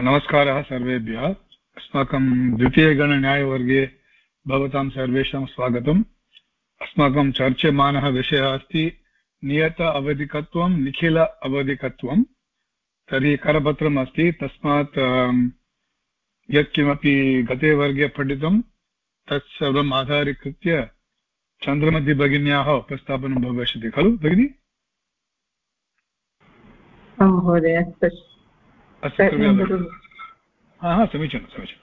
नमस्कारः सर्वेभ्यः। अस्माकं द्वितीयगणन्यायवर्गे भवतां सर्वेषां स्वागतम्। अस्माकं चर्च्यमानः विषयः अस्ति, नियत अवधिकत्वं, निखिल अवधिकत्वं। तर्हि करपत्रम् अस्ति, तस्मात् यत्किमपि गते वर्गे पठितं तत्सर्वम् आधारीकृत्य चन्द्रमतिभगिन्याः उपस्थापनं भविष्यति खलु, भगिनि? महोदय समीचीनं समीचीनम्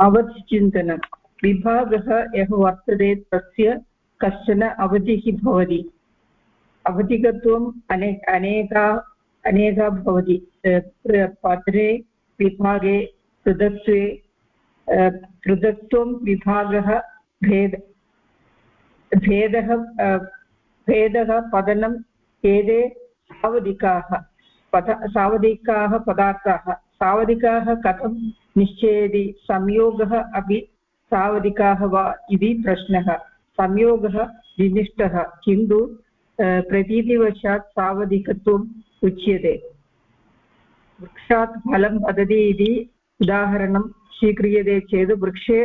अवधिचिन्तनं विभागः यः वर्तते तस्य कश्चन अवधिः भवति। अवधिकत्वम् अने अनेका अनेका भवति। पत्रे विभागे पृथक्त्वे पृथक्त्वं विभागः भेद भेदः भेदः पतनम् एते सावधिकाः। पद, सावधिकाः पदार्थाः। सावधिकाः कथं? निश्चयति संयोगः अपि सावधिकाः वा इति प्रश्नः। संयोगः विनिष्टः किन्तु प्रतीतिवशात् सावधिकत्वम् उच्यते। वृक्षात् फलं वदति इति उदाहरणं स्वीक्रियते चेत् वृक्षे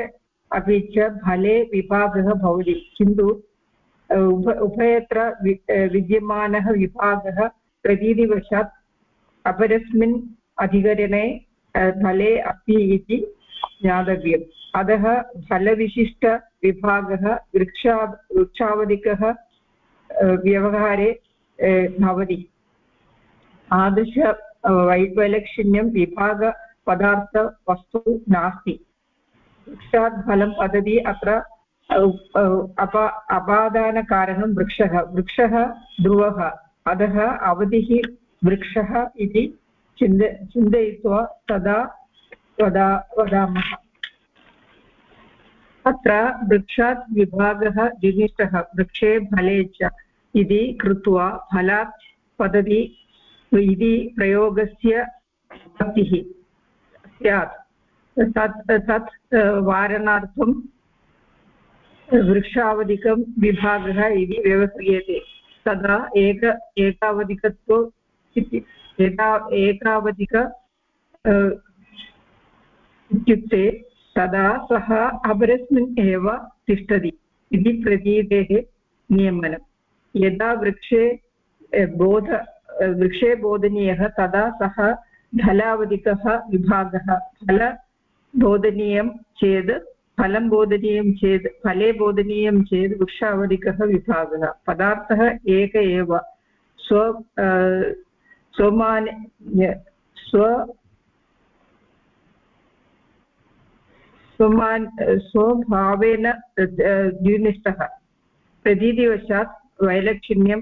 अपि च फले विभागः भवति। किन्तु उभ उभयत्र विद्यमानः विभागः प्रतीतिवशात् अपरस्मिन् अधिकरणे फले अस्ति इति ज्ञातव्यम्। अतः फलविशिष्टविभागः वृक्षा वृक्षावधिकः व्यवहारे भवति। तादृश वैवलक्षण्यं विभागपदार्थवस्तु नास्ति। वृक्षात् फलं वदति अत्र अप, अपादानकारणं वृक्षः। वृक्षः ध्रुवः। अतः अवधिः वृक्षः इति चिन्त, चिन्तयित्वा तदा वदा, वदामः। अत्र वृक्षात् विभागः विनिष्टः वृक्षे फले च इति कृत्वा फलात् पतति इति प्रयोगस्य पत्तिः स्यात्। तत् तत् वारणार्थं वृक्षावधिकं विभागः इति व्यवह्रियते तदा एक, एकावधिकत्व इति एका एकावधिक इत्युक्ते तदा सः अपरस्मिन् एव तिष्ठति इति प्रतीतेः नियमनं। यदा वृक्षे बोध वृक्षे बोधनीयः तदा सः फलावधिकः विभागः। फल बोधनीयं चेत् फलं बोधनीयं चेत् फले बोधनीयं चेत् वृक्षावधिकः विभागः। पदार्थः एक एव। स्व स्वमान स्व स्वमान् स्वभावेन द्विनिष्ठः। प्रतीतिवशात् वैलक्षण्यम्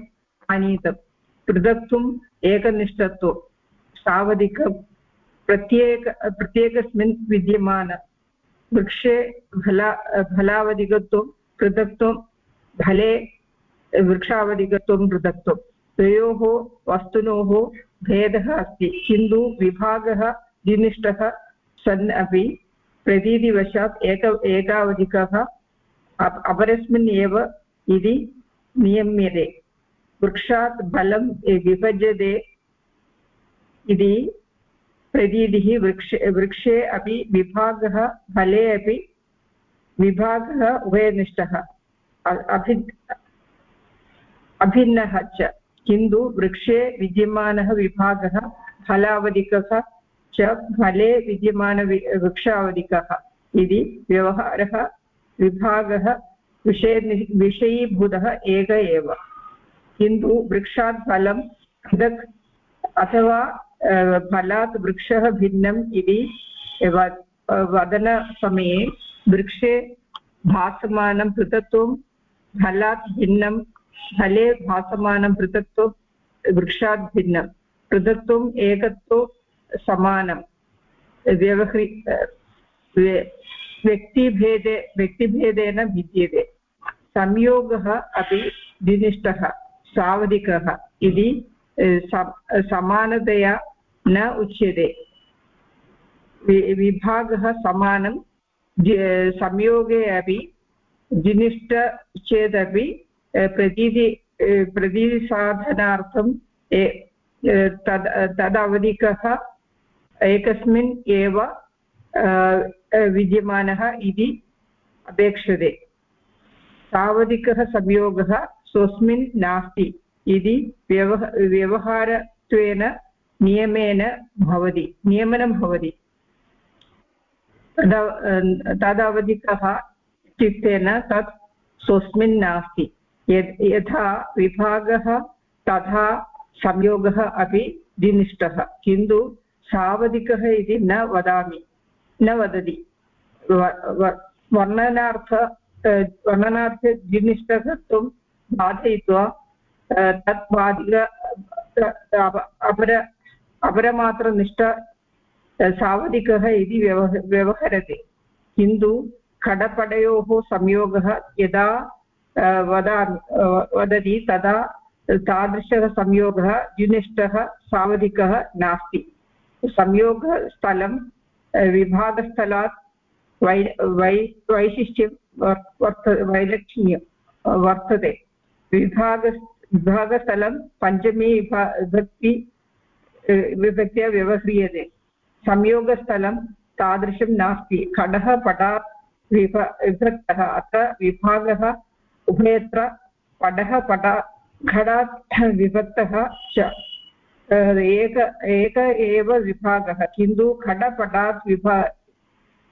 पृथक्त्वम् एकनिष्ठत्वं। सावधिकं। प्रत्येक प्रत्येकस्मिन् विद्यमान। वृक्षे फला फलावधिकत्वं पृथक्त्वं। फले वृक्षावधिकत्वं पृथक्त्वं। द्वयोः वस्तुनोः भेदः अस्ति। किन्तु विभागः द्विनिष्ठः सन् अपि प्रतीतिवशात् एक, एकावधिकः अपरस्मिन् एव इति नियम्यते। वृक्षात् बलं विभज्यते इति प्रतीतिः वृक्ष, वृक्षे अपि विभागः, फले अपि विभागः उभयनिष्ठः। अभि, अभिन्नः च। किन्तु वृक्षे विद्यमानः विभागः फलावधिकः च फले विद्यमान वृक्षावधिकः इति व्यवहारः विभागः विषय विषयीभूतः एक एव। किन्तु वृक्षात् फलं पृथक् अथवा फलात् वृक्षः भिन्नम् इति वदनसमये वृक्षे भासमानं पृथक्त्वं फलात् भिन्नं फले भासमानं पृथक्त्वं वृक्षात् भिन्नं। पृथक्त्वम् एकत्वं समानं। व्यवह्रि व्यक्तिभेदे, व्यक्तिभेदेन भिद्यते। संयोगः अपि द्विनिष्ठः सावधिकः इति समानतया न उच्यते। विभागः समानं संयोगे अपि जिनिष्ठ चेदपि प्रतीति प्रतीतिसाधनार्थं तद् तदवधिकः एकस्मिन् एव विद्यमानः इति अपेक्षते सावधिकः संयोगः स्वस्मिन् नास्ति इति व्यवह व्यवहारत्वेन नियमेन भवति नियमनं भवति तदा तदवधिकः इत्युक्ते न तत् स्वस्मिन् नास्ति यथा विभागः तथा संयोगः अपि द्विनिष्ठः किन्तु सावधिकः इति न वदामि, न वदति। वर्णनार्थ वर्णनार्थे बाधयित्वा तत् बाधिक अपर, अपरमात्रनिष्ठ सावधिकः इति व्यवह व्यवहरति। किन्तु खडपडयोः संयोगः यदा वदामि वदति तदा तादृशः संयोगः द्विनिष्ठः, सावधिकः नास्ति। संयोगस्थलं विभागस्थलात् वै वै, वैशिष्ट्यं वर्त, वैलक्षण्यं वर्तते। विभाग विभागस्थलं पञ्चमी विभा, विभक्ति विभक्त्या व्यवह्रियते। संयोगस्थलं तादृशं नास्ति। खडः पटात् विभ, विभक्तः अत्र विभागः उभयत्र पडः पटा घटात् विभक्तः च। एक एक एव विभागः। किन्तु खडपटात् विभा,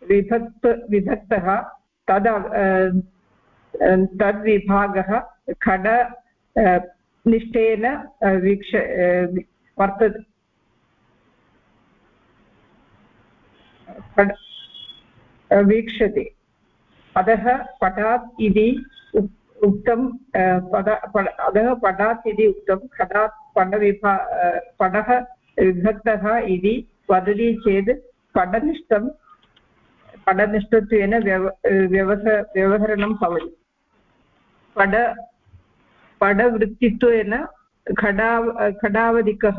विभक्त, विभक्तः तद् तद्विभागः खड निष्ठेन वीक्ष वर्तते। वीक्षते। अतः पटात् इति उक्तं पद अतः पटात् इति उक्तं खडात् पडविभा पडः विभक्तः इति वदति चेत् पडनिष्ठं पडनिष्ठत्वेन व्यव व्यवह, व्यवहरणं भवति। पड पडवृत्तित्वेन खडाव, खडावधिकः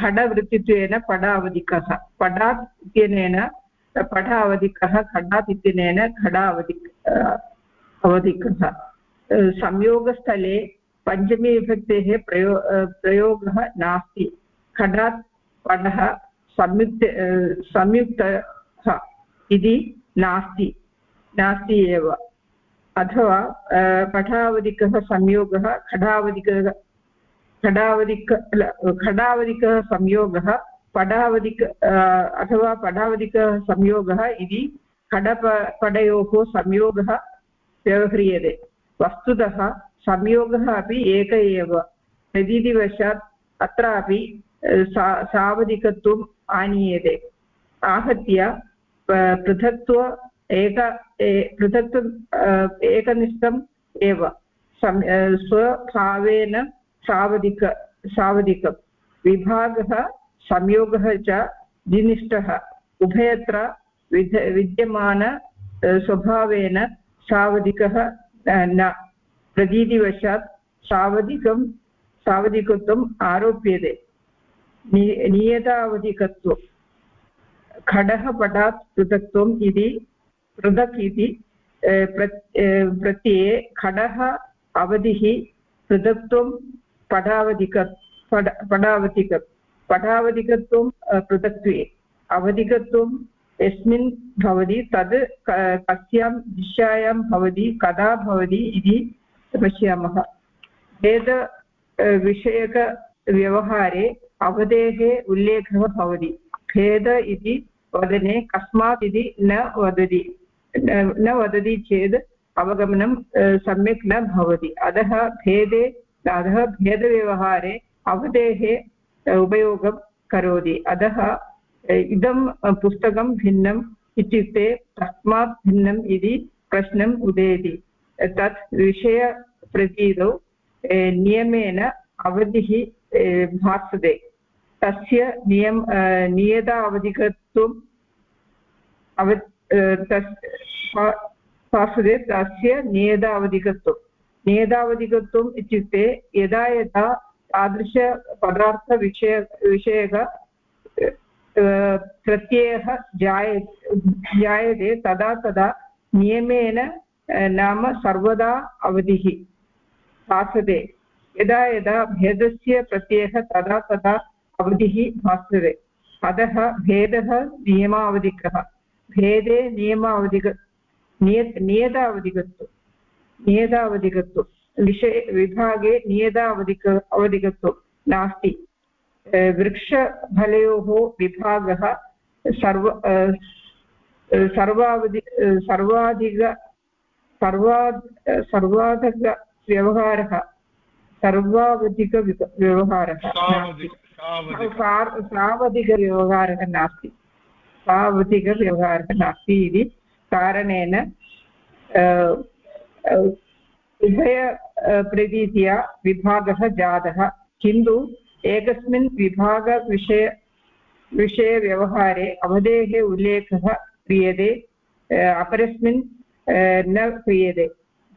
खडवृत्तित्वेन पडावधिकः पडात् इत्यनेन पडावधिकः खडात् इत्यनेन खडावधिक अवधिकः संयोगस्थले पञ्चमीविभक्तेः प्रयो प्रयोगः नास्ति। खडात् पडः संयुक्त संयुक्तः इति नास्ति नास्ति एव। अथवा पठावधिकः संयोगः खडावधिकः खडावधिक खडावधिकः संयोगः पडावधिक अथवा पडावधिकः संयोगः इति खडप पडयोः संयोगः व्यवह्रियते वस्तुतः संयोगः अपि एक एव। प्रतीतिवशात् अत्रापि सा, सावधिकत्वम् आनीयते। आहत्य पृथक्त्व एक पृथक्त्वम् एकनिष्ठम् एव। स्वभावेन सावधिक सावधिकं विभागः संयोगः च द्विनिष्ठः उभयत्र विद्यमान स्वभावेन सावधिकः न प्रतीतिवशात् सावधिकं, सावधिकत्वम् आरोप्यते। नियतावधिकत्वं। खडः पटात् पृथक्त्वम् इति, पृथक् इति प्रत्यये खडः अवधिः पृथक्त्वं पटावधिक पड पडावधिक पटावधिकत्वं पृथक्त्वे। अवधिकत्वं यस्मिन् भवति तद् कस्यां दिशायां भवति, कदा भवति इति पश्यामः। वेद विषयकव्यवहारे अवधेः उल्लेखः भवति। भेद इति वदने कस्मात् इति न वदति। न वदति चेत् अवगमनं सम्यक् न भवति। अतः भेदे, अतः भेदव्यवहारे अवधेः उपयोगं करोति। अतः इदं पुस्तकं भिन्नम् इत्युक्ते तस्मात् भिन्नम् इति प्रश्नम् उदेति। तत् विषयप्रतीतौ नियमेन अवधिः भासते। तस्य नियम नियत अव भासते, तस्य नियतावधिकत्वं नियतावधिकत्वम् इत्युक्ते यदा यदा तादृशपदार्थविषय, विषयक प्रत्ययः जाय, जायते तदा तदा नियमेन नाम सर्वदा अवधिः भासते। यदा यदा भेदस्य प्रत्ययः तदा तदा अवधिः भासते। अतः भेदः नियमावधिकः। भेदे नियमावधिक निय नियतावधिकत्वं। नियतावधिकत्वं। विषये, विभागे नियतावधिक, अवधिकत्वं नास्ति। वृक्षफलयोः विभागः सर्व सर्वावधि सर्वाधिक सर्वा सर्वाधिकव्यवहारः सर्वावधिकव्यवहारः सावधिकव्यवहारः नास्ति सावधिकव्यवहारः नास्ति इति कारणेन उभय प्रतीत्या विभागः जातः किन्तु एकस्मिन् विभागविषय, विषयव्यवहारे अवधेः उल्लेखः क्रियते अपरस्मिन् न क्रियते।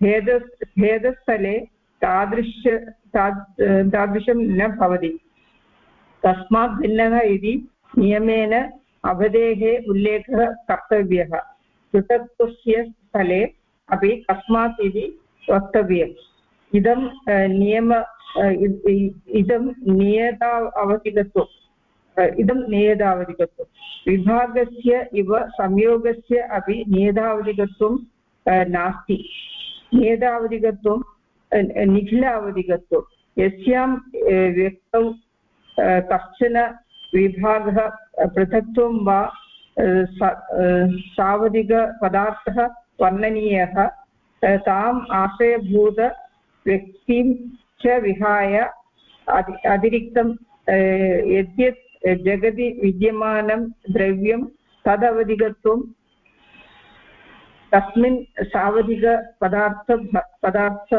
भेद, भेदस्थले तादृश तादृशं न भवति। तस्मात् भिन्नः इति नियमेन अवधेः उल्लेखः कर्तव्यः। पृथक्त्वस्य स्थले अपि कस्मात् इति वक्तव्यम्। इदं नियम इदं नियता अवधिगत्वम् इदं नियतावधिकत्वं विभागस्य इव संयोगस्य अपि नियतावधिकत्वं नास्ति। नियतावधिकत्वं निखिलावधिकत्वं यस्यां व्यक्तौ कश्चन विभागः पृथक्त्वं वा सावधिकपदार्थः वर्णनीयः। ताम् आश्रयभूतव्यक्तिं च विहाय अतिरिक्तं यद्यत् जगति विद्यमानं द्रव्यं तदवधिकत्वं, तस्मिन् सावधिकपदार्थ पदार्थ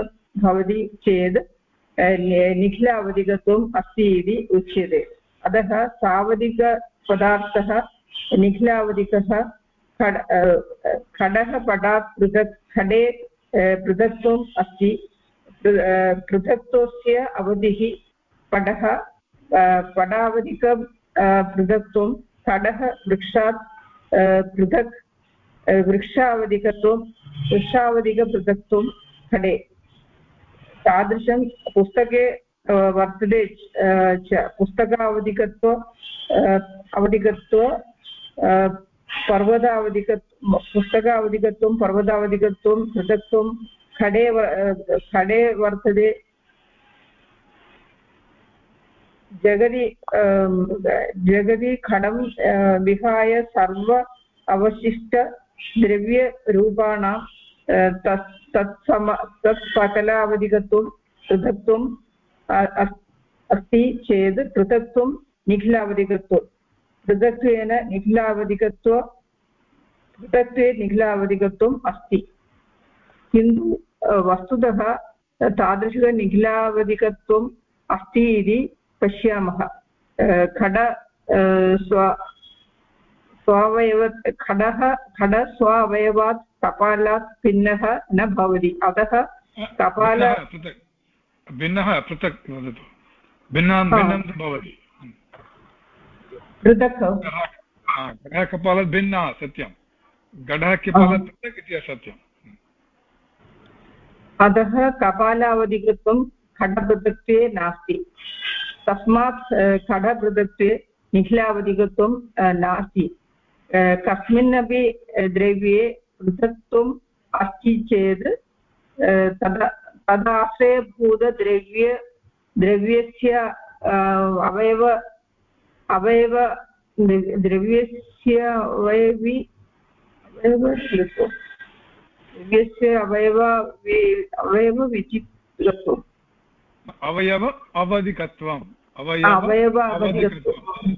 भवति चेत् निखिल अवधिकत्वम् अस्ति इति उच्यते। अतः सावधिकपदार्थः निखिलावधिकः खड खडः पटात् पृथक्, खडे पृथक्त्वम् अस्ति। पृथक्त्वस्य अवधिः पटः पटावधिक पृथक्त्वं खडः वृक्षात् पृथक् वृक्षावधिकत्वं, वृक्षावधिकपृथक्त्वं खडे। तादृशं पुस्तके वर्तते च पुस्तकावधिकत्व अवधिकत्व पर्वतावधिक पुस्तकावधिकत्वं, पर्वतावधिकत्वं, पृथक्त्वं खडे खडे वर्तते जगति जगति खडं विहाय सर्व अवशिष्टद्रव्यरूपाणां तत्, तत्सम, तत् सकलावधिकत्वं पृथक्त्वम् अस्ति चेत् पृथक्त्वं निखिलावधिकत्वं पृथक्त्वेन निखिलावधिकत्व पृथक्त्वे निखिलावधिकत्वम् अस्ति. किन्तु वस्तुतः तादृशनिखिलावधिकत्वम् अस्ति इति पश्यामः। खड स्व स्वावयव खडः खड स्व अवयवात् कपालात् भिन्नः न भवति। अतः कपाल भिन्नः पृथक् वदतु। भिन्नं भिन्नं भवति। पृथक् घटः कपालात् भिन्नः सत्यं। घटः कपालात् पृथक् इति असत्यम्। अतः कपालावधिकृत्वं खडपृथक्त्वे नास्ति। तस्मात् खडपृथक्त्वे निखिलावधिकत्वं नास्ति। कस्मिन्नपि द्रव्ये पृथक्त्वम् अस्ति चेत् तदा तदाश्रयभूतद्रव्य द्रव्यस्य अवयव अवयव, द्रव्यस्य अवयवि, अवयव द्रव्यस्य अवयव अवयव विचित्रत्वम्। अवयव अवधिकत्वम्। अवयव अवधिकत्वम्।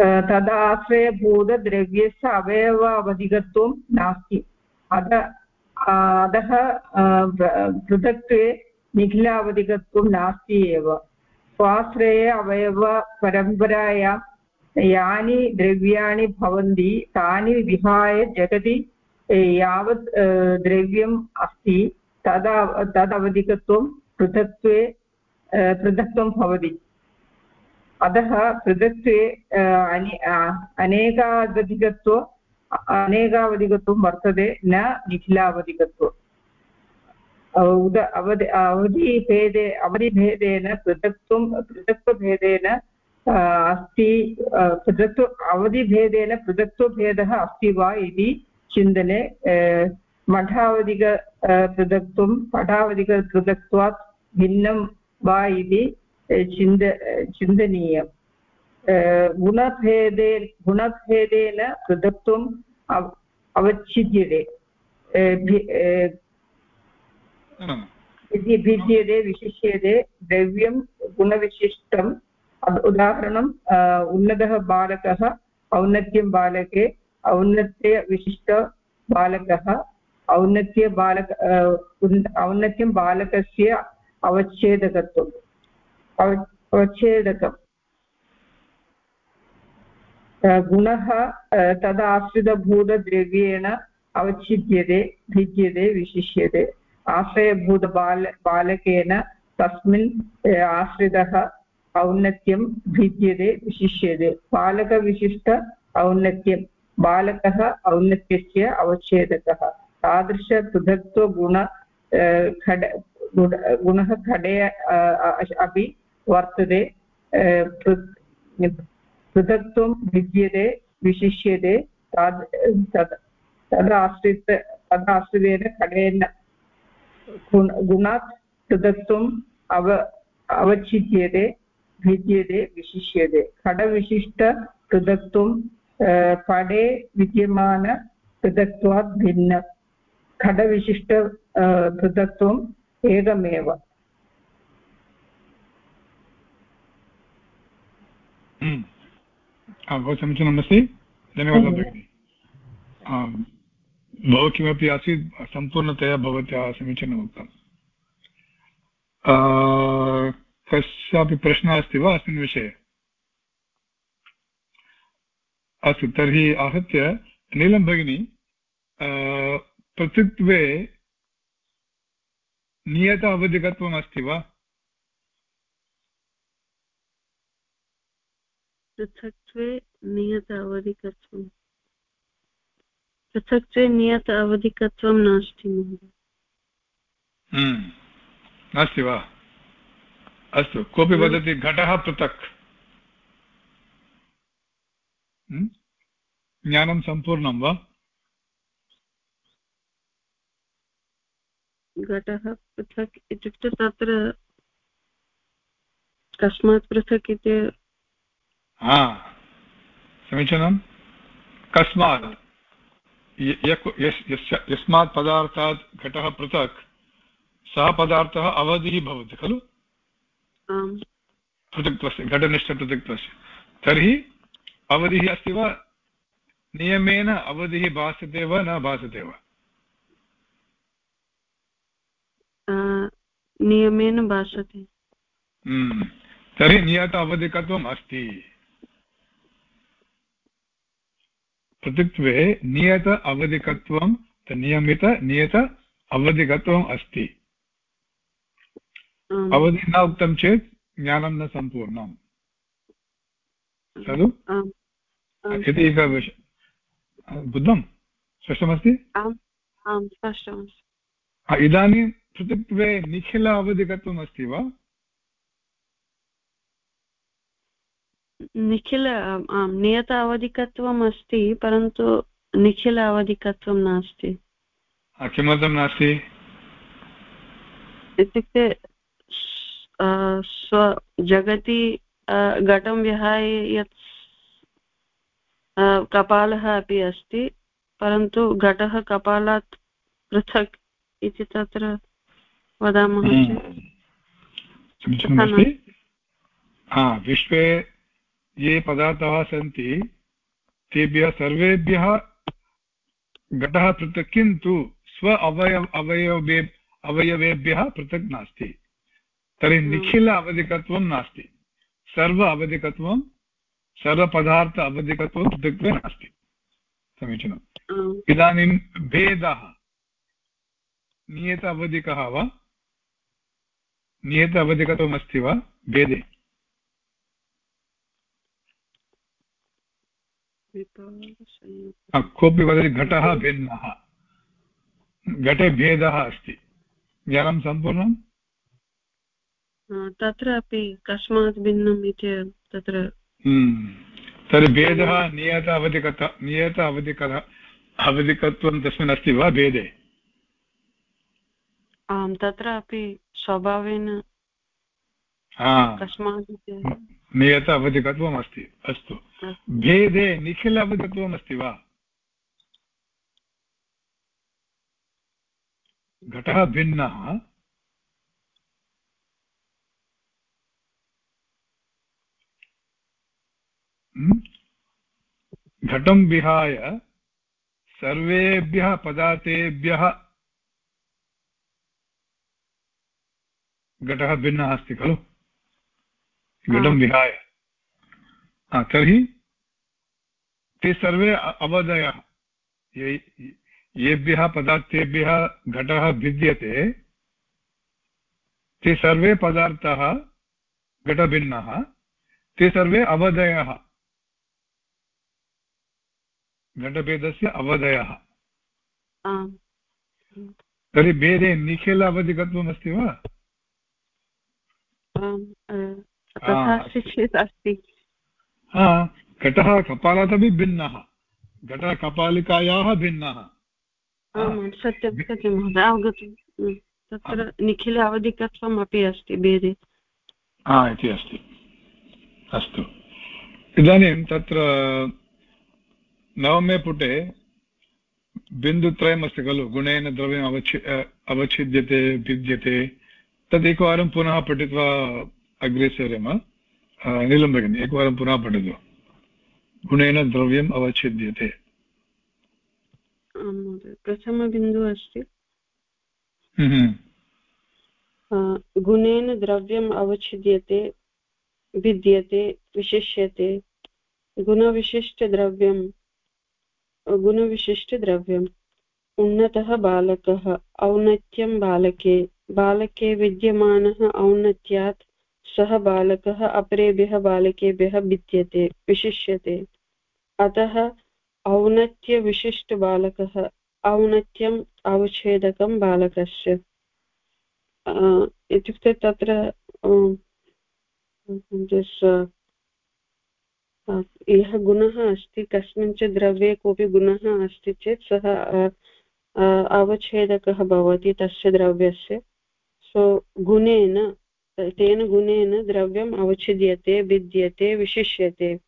तदाश्रयभूतद्रव्यस्य अवयव अवधिकत्वं नास्ति। अत अतः पृथक्त्वे निखिलावधिकत्वं नास्ति एव। स्वाश्रये अवयवपरम्परायां यानि द्रव्याणि भवन्ति तानि विहाय जगति यावत् द्रव्यम् अस्ति तदा तदवधिकत्वं पृथक्त्वे पृथक्त्वं भवति अतः पृथक्त्वे अनेकावधिकत्व अनेकावधिकत्वं वर्तते न निखिलावधिकत्वम् उद अवधि अवधिभेदे अवधिभेदेन पृथक्त्वं पृथक्त्वभेदेन अस्ति पृथक्त्व अवधिभेदेन पृथक्त्वभेदः अस्ति वा इति चिन्तने मठावधिक पृथक्त्वं पठावधिकपृथक्त्वात् भिन्नं वा इति चिन्त चिन्तनीयम् गुणभेदे गुणभेदेन पृथक्त्वम् अवच्छिद्यते भिद्यते विशिष्यते द्रव्यं गुणविशिष्टम् उदाहरणम् उन्नतः बालकः औन्नत्यं बालके औन्नत्यविशिष्ट बालकः औन्नत्यबालक औन्नत्यं बालकस्य अवच्छेदकत्वम्। अवच्छेदकम्। गुणः तदाश्रितभूतद्रव्येण अवच्छिद्यते, भिद्यते, विशिष्यते। आश्रयभूतबाल बालकेन तस्मिन् आश्रितः औन्नत्यं भिद्यते, विशिष्यते। बालकविशिष्ट औन्नत्यं बालकः औन्नत्यस्य अवच्छेदकः। तादृशपृथक्त्वगुण खड गुणः खडे अपि वर्तते पृथक्त्वं भिद्यते, विशिष्यते, तद् तद् तदाश्रित तदाश्रितेन खडेन गुणात् पृथक्त्वम् अव, अवच्छिद्यते, भिद्यते, विशिष्यते। खडविशिष्टपृथक्त्वं पडे विद्यमानपृथक्त्वात् भिन्न खडविशिष्ट पृथक्त्वम् एकमेव. बहु समीचीनमस्ति धन्यवादः भगिनि बहु किमपि आसीत् सम्पूर्णतया भवत्या समीचीनम् उक्तम् कस्यापि प्रश्नः अस्ति वा अस्मिन् विषये अस्तु तर्हि आहत्य नीलं भगिनी पृथक्त्वे नियत अवधिकत्वम् अस्ति वा पृथक्त्वे नियत अवधिकत्वं पृथक्त्वे नियत अवधिकत्वं नास्ति महोदय हम्म। नास्ति वा अस्तु कोऽपि हम्म। वदति घटः पृथक्? ज्ञानं सम्पूर्णं वा घटः पृथक् इत्युक्ते तत्र कस्मात् पृथक् इति हा समीचीनं कस्मात् यस्मात् पदार्थात् घटः पृथक् सः पदार्थः अवधिः भवति खलु पृथक्त्वस्य घटनिष्ठपृथक्त्वस्य तर्हि अवधिः अस्ति वा? नियमेन अवधिः भासते वा न भासते वा? नियमेन भासते। हम्म। तर्हि नियत अवधिकत्वम् अस्ति। पृथक्त्वे नियत अवधिकत्वं नियमित नियत अवधिकत्वम् अस्ति। अवधि न उक्तं चेत् ज्ञानं न सम्पूर्णम्। खलु इति एकः विषयः बुद्धं स्पष्टमस्ति इदानीं पृथक्त्वे निखिल अवधिकत्वम् अस्ति वा निखिल आम् नियत अवधिकत्वम् अस्ति परन्तु निखिल अवधिकत्वं नास्ति किमर्थं नास्ति इत्युक्ते स्वजगति घटं विहाय यत् कपालः अपि अस्ति परन्तु घटः कपालात् पृथक् इति तत्र वदामः चेत्। विश्वे ये पदार्थाः सन्ति तेभ्यः सर्वेभ्यः घटः पृथक् किन्तु स्व अवयव अवयवे अवयवेभ्यः पृथक् नास्ति। तर्हि हम्म। निखिल अवधिकत्वं नास्ति। सर्व अवधिकत्वं सर्वपदार्थ अवधिकत्वं पृथक्त्वे नास्ति। समीचीनम्। इदानीं भेदः नियत अवधिकः वा नियत अवधिकत्वमस्ति वा भेदे। कोऽपि वदति घटः भिन्नः। घटे भेदः अस्ति। ज्ञानं सम्पूर्णम्। तत्र अपि कस्मात् भिन्नम् इति तत्र हम्म। तर्हि भेदः नियत अवधिकत नियत अवधिकत अवधिकत्वं तस्मिन् अस्ति वा भेदे? आम् तत्र अपि स्वभावेन कस्मात् नियत अवधिकत्वम् अस्ति। अस्तु। भेदे निखिल अवधिकत्वम् अस्ति वा? घटः भिन्नः। घटं विहाय सर्वेभ्यः पदार्थेभ्यः घटः भिन्नः अस्ति खलु? घटं विहाय। तर्हि ते सर्वे अवधयः। येभ्यः पदार्थेभ्यः घटः भिद्यते ते सर्वे पदार्थाः घटभिन्नः ते सर्वे अवधयः। घटभेदस्य अवधयः। तर्हि भेदे निखिल अवधिकत्वमस्ति वा? घटः कपालादपि भिन्नः। घटः कपालिकायाः भिन्नः। सत्यं सत्यं महोदय अवगतं। तत्र निखिल अवधिकत्वम् अपि अस्ति भेदे। हा इति अस्ति। अस्तु। इदानीं तत्र नवमे पुटे बिन्दुत्रयमस्ति खलु गुणेन द्रव्यम् अवचि अवच्छिद्यते भिद्यते। तदेकवारं पुनः पठित्वा अग्रे सरेम। नीलं भगिनि एकवारं पुनः पठतु। गुणेन द्रव्यम् अवच्छिद्यते। प्रथमबिन्दुः अस्ति। हम्म। गुणेन द्रव्यम् अवच्छिद्यते भिद्यते विशिष्यते। गुणविशिष्टद्रव्यं गुणविशिष्टद्रव्यम् उन्नतः बालकः, औन्नत्यं बालके। बालके विद्यमानः औन्नत्यात् सः बालकः, अपरेभ्यः बालकेभ्यः भिद्यते, विशिष्यते। अतः औन्नत्यविशिष्टबालकः, औन्नत्यम् अवच्छेदकं बालकस्य। इत्युक्ते तत्र यः गुणः अस्ति कस्मिंश्चित् द्रव्ये कोऽपि गुणः अस्ति चेत् सः अवच्छेदकः भवति तस्य द्रव्यस्य। सो, गुणेन, तेन गुणेन द्रव्यम् अवच्छिद्यते, भिद्यते, विशिष्यते।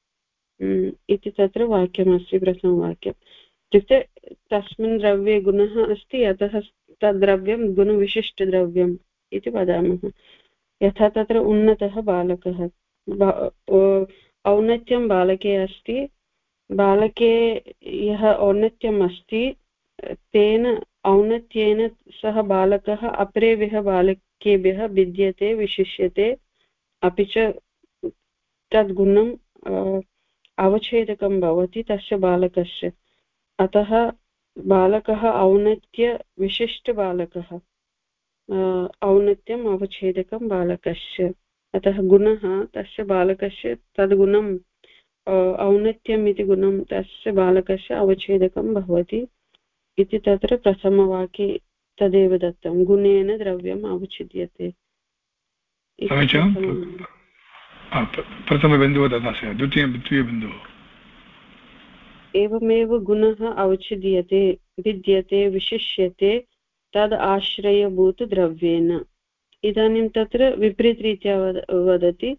इति तत्र वाक्यमस्ति, प्रथमवाक्यम्। इत्युक्ते, तस्मिन् द्रव्ये गुणः अस्ति, अतः तद्द्रव्यं गुणविशिष्टद्रव्यम् इति वदामः। यथा तत्र उन्नतः बालकः। औन्नत्यं बालके अस्ति। बालके यः औन्नत्यम् अस्ति, तेन औन्नत्येन सः बालकः, अपरेभ्यः बालकेभ्यः भिद्यते, विशिष्यते। अपि च तद्गुणम् अवच्छेदकं भवति तस्य बालकस्य। अतः बालकः औन्नत्यविशिष्टबालकः औन्नत्यम् अवच्छेदकं बालकस्य। अतः गुणः तस्य बालकस्य तद्गुणम् औन्नत्यम् इति गुणं तस्य बालकस्य अवच्छेदकं भवति इति तत्र प्रथमवाक्ये तदेव दत्तं। गुणेन द्रव्यम् अवच्छिद्यते। प्रथमबिन्दुः ददास्य द्वितीयं द्वितीयबिन्दुः? एवमेव गुणः अवच्छिद्यते भिद्यते विशिष्यते तद् आश्रयभूतद्रव्येन। इदानीं तत्र विपरीतरीत्या वद, वदति।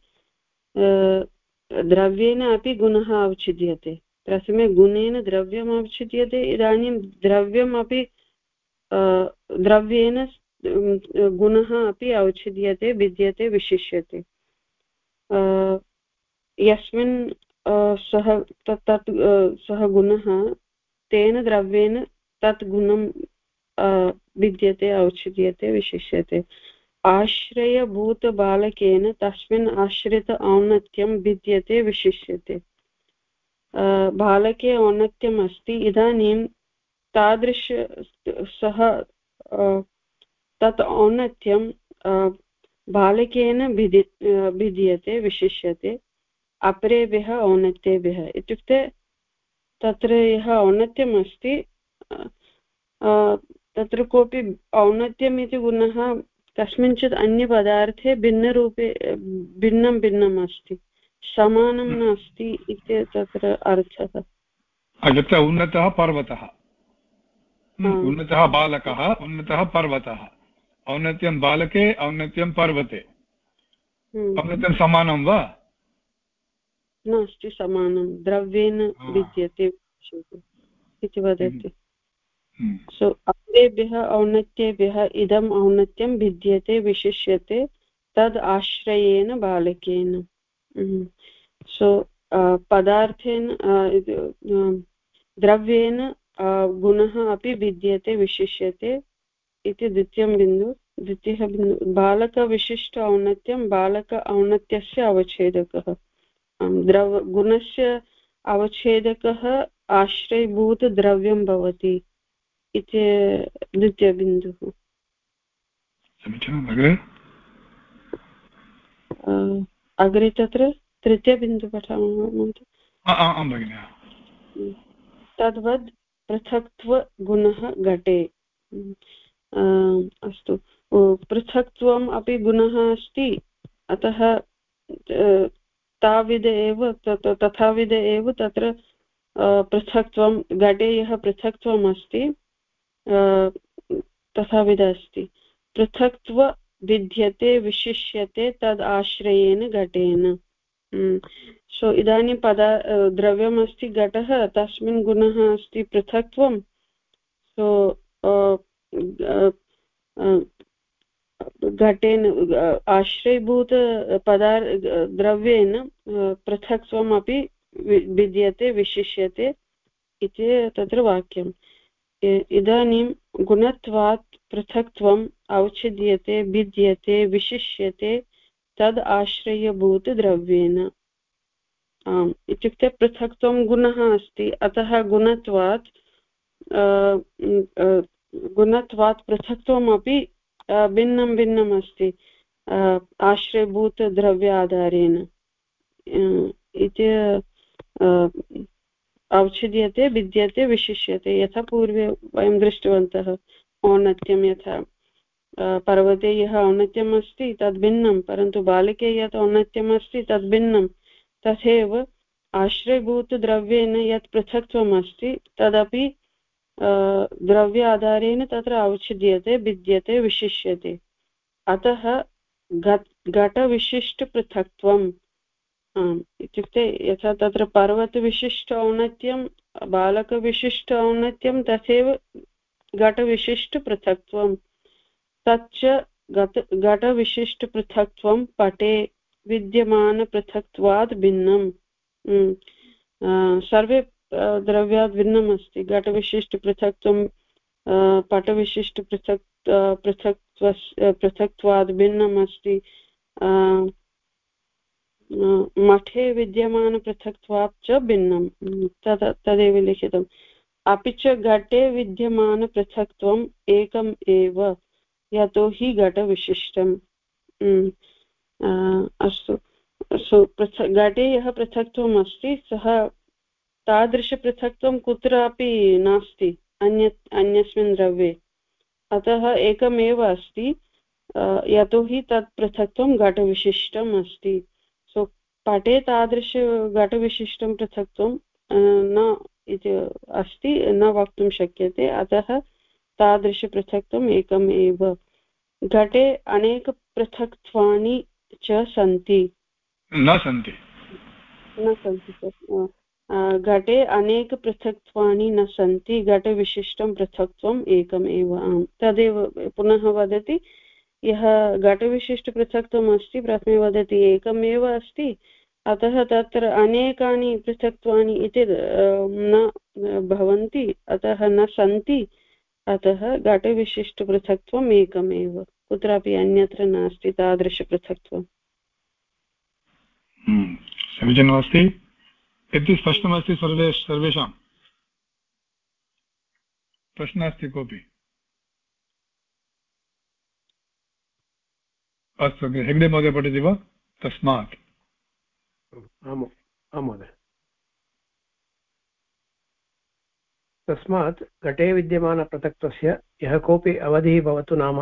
द्रव्येन अपि गुणः अवच्छिद्यते प्रथमे गुणेन द्रव्यम् अवच्छिद्यते इदानीं द्रव्यमपि द्रव्येन गुणः अपि अवच्छिद्यते भिद्यते, विशिष्यते। यस्मिन् सः तत् तत् सः गुणः, तेन द्रव्येण तत् गुणं भिद्यते औच्छिद्यते विशिष्यते। आश्रयभूतबालकेन तस्मिन् आश्रित औन्नत्यं भिद्यते, विशिष्यते। बालके औन्नत्यम् अस्ति इदानीं तादृश सः तत् औन्नत्यं बालकेन भिदि भिद्यते, विशिष्यते। अपरेभ्यः औन्नत्येभ्यः। इत्युक्ते तत्र यः औन्नत्यम् अस्ति तत्र कोऽपि औन्नत्यम् इति गुणः कस्मिंश्चित् अन्यपदार्थे भिन्नरूपे भिन्नं भिन्नम् अस्ति। समानं नास्ति इति तत्र अर्थः। तत्र उन्नतः पर्वतः। उन्नतः बालकः उन्नतः पर्वतः। औन्नत्यं बालके औन्नत्यं पर्वते। हम्म। औन्नत्यं समानं वा? नास्ति समानं। द्रव्येण विद्यते। इति वदति। सो। अग्रेभ्यः औन्नत्येभ्यः इदम् औन्नत्यं भिद्यते विशिष्यते तद् आश्रयेण बालकेन सो। पदार्थेन द्रव्येन गुणः अपि भिद्यते विशिष्यते इति द्वितीयं बिन्दु द्वितीयः बिन्दु बालकविशिष्ट औन्नत्यं बालक औन्नत्यस्य अवच्छेदकः द्रव गुणस्य अवच्छेदकः आश्रयभूतद्रव्यं भवति इति द्वितीयबिन्दुः अग्रे तत्र तृतीयबिन्दु पठामः तद्वद् पृथक्त्वगुणः घटे अस्तु पृथक्त्वम् अपि गुणः अस्ति अतः ताविध एव तथाविध एव तत्र पृथक्त्वं घटे यः पृथक्त्वम् अस्ति तथाविध अस्ति। पृथक्त्व विद्यते, विशिष्यते, तद् आश्रयेण घटेन। सो इदानीं पदा द्रव्यमस्ति घटः, तस्मिन् गुणः अस्ति पृथक्त्वं। सो घटेन आश्रयभूत पदार् द्रव्येन पृथक्त्वमपि विद्यते, विशिष्यते इति तत्र वाक्यम्। इदानीं गुणत्वात् पृथक्त्वम् औच्छिद्यते, भिद्यते, विशिष्यते, तद् आश्रयभूतद्रव्येन आम्, इत्युक्ते पृथक्त्वं गुणः अस्ति, अतः गुणत्वात् गुणत्वात् पृथक्त्वमपि भिन्नं भिन्नम् अस्ति आश्रयभूतद्रव्य आधारेण इति औषधीयते, विद्यते, विशिष्यते। यथा पूर्वे वयं दृष्टवन्तः, औन्नत्यं यथा पर्वते यः औन्नत्यम् अस्ति, तद् भिन्नं, परन्तु बालके यत् औन्नत्यम् अस्ति, तद् भिन्नं। तथैव आश्रयभूतद्रव्येन यत् पृथक्त्वम् अस्ति, तदपि द्रव्य आधारेण तत्र औषधीयते भिद्यते विशिष्यते। अतः घटविशिष्टपृथक्त्वम्। आम् इत्युक्ते यथा तत्र पर्वतविशिष्ट औन्नत्यं बालकविशिष्ट औन्नत्यं तथैव घटविशिष्टपृथक्त्वं तच्च गत घटविशिष्टपृथक्त्वं पटे विद्यमानपृथक्त्वात् भिन्नं सर्वे द्रव्यात् भिन्नम् अस्ति घटविशिष्टपृथक्त्वं पटविशिष्टपृथक् पृथक्त्व पृथक्त्वात् भिन्नम् अस्ति मठे विद्यमानपृथक्त्वात् च भिन्नं तद्, तदेव लिखितम्। अपि च घटे विद्यमानपृथक्त्वम् एकम् एव यतोहि घटविशिष्टम्। अस्तु घटे यः पृथक्त्वम् अस्ति, सः तादृशपृथक्त्वं कुत्रापि नास्ति, अन्यत्, अन्यस्मिन् द्रव्ये। अतः एकमेव अस्ति यतोहि तत् पृथक्त्वं घटविशिष्टम् अस्ति। सो पटे तादृश घटविशिष्टं पृथक्त्वं न इति अस्ति न वक्तुं शक्यते अतः तादृशपृथक्त्वम् एकम् एव। घटे अनेकपृथक्त्वानि च सन्ति। न सन्ति। न सन्ति घटे अनेकपृथक्त्वानि न सन्ति घटविशिष्टं पृथक्त्वम् एकमेव आम्। तदेव पुनः वदति यः घटविशिष्टपृथक्त्वम् अस्ति प्रथमे वदति एकमेव अस्ति अतः तत्र अनेकानि पृथक्त्वानि इति न भवन्ति अतः न सन्ति अतः घटविशिष्टपृथक्त्वम् एकमेव कुत्रापि अन्यत्र नास्ति तादृशपृथक्त्वम्। हम्म, समीचीनमस्ति इति स्पष्टमस्ति सर्वे सर्वेषां? प्रश्नः अस्ति कोऽपि? अस्तु हेग्डे महोदय पठति वा? तस्मात्। आम् महोदय तस्मात् घटे विद्यमानपृथक्त्वस्य यः कोऽपि अवधिः भवतु नाम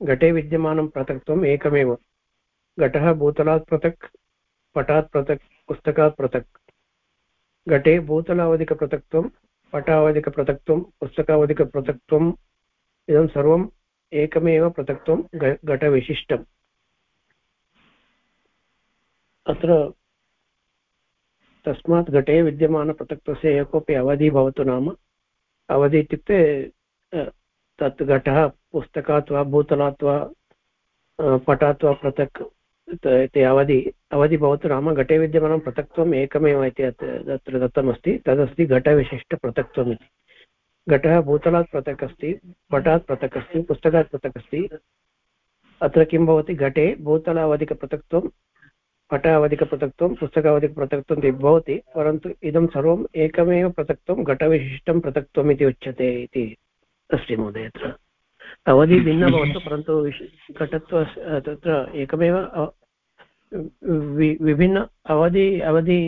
घटे विद्यमानं पृथक्त्वम् एकमेव घटः भूतलात् पृथक् पटात् पृथक् पुस्तकात् पृथक् घटे भूतलावधिकपृथक्त्वं पटावधिकपृथक्त्वं पुस्तकावधिकपृथक्त्वम् इदं सर्वम् एकमेव पृथक्त्वं घटविशिष्टम् अत्र तस्मात् घटे विद्यमानपृथक्त्वस्य एकोऽपि अवधिः भवतु नाम। अवधि इत्युक्ते तत् घटः पुस्तकात् वा भूतलात् वा पटात् वा पृथक् इति अवधि अवधि भवतु नाम। घटे विद्यमानं पृथक्त्वम् एकमेव इति तत्र दत्तमस्ति। तदस्ति घटविशिष्टपृथक्त्वम् इति घटः भूतलात् पृथक् अस्ति पटात् पृथक् अस्ति पुस्तकात् पृथक् अस्ति अत्र किं भवति? घटे भूतलावधिकपृथक्त्वं पटावधिकपृथक्त्वं पुस्तकावधिकपृथक्त्वं भवति परन्तु इदं सर्वम् एकमेव पृथक्त्वं घटविशिष्टं पृथक्त्वम् इति उच्यते इति अस्ति महोदय अत्र। अवधि भिन्ना भवतु परन्तु घटत्व तत्र एकमेव विभिन्न अवधि अवधि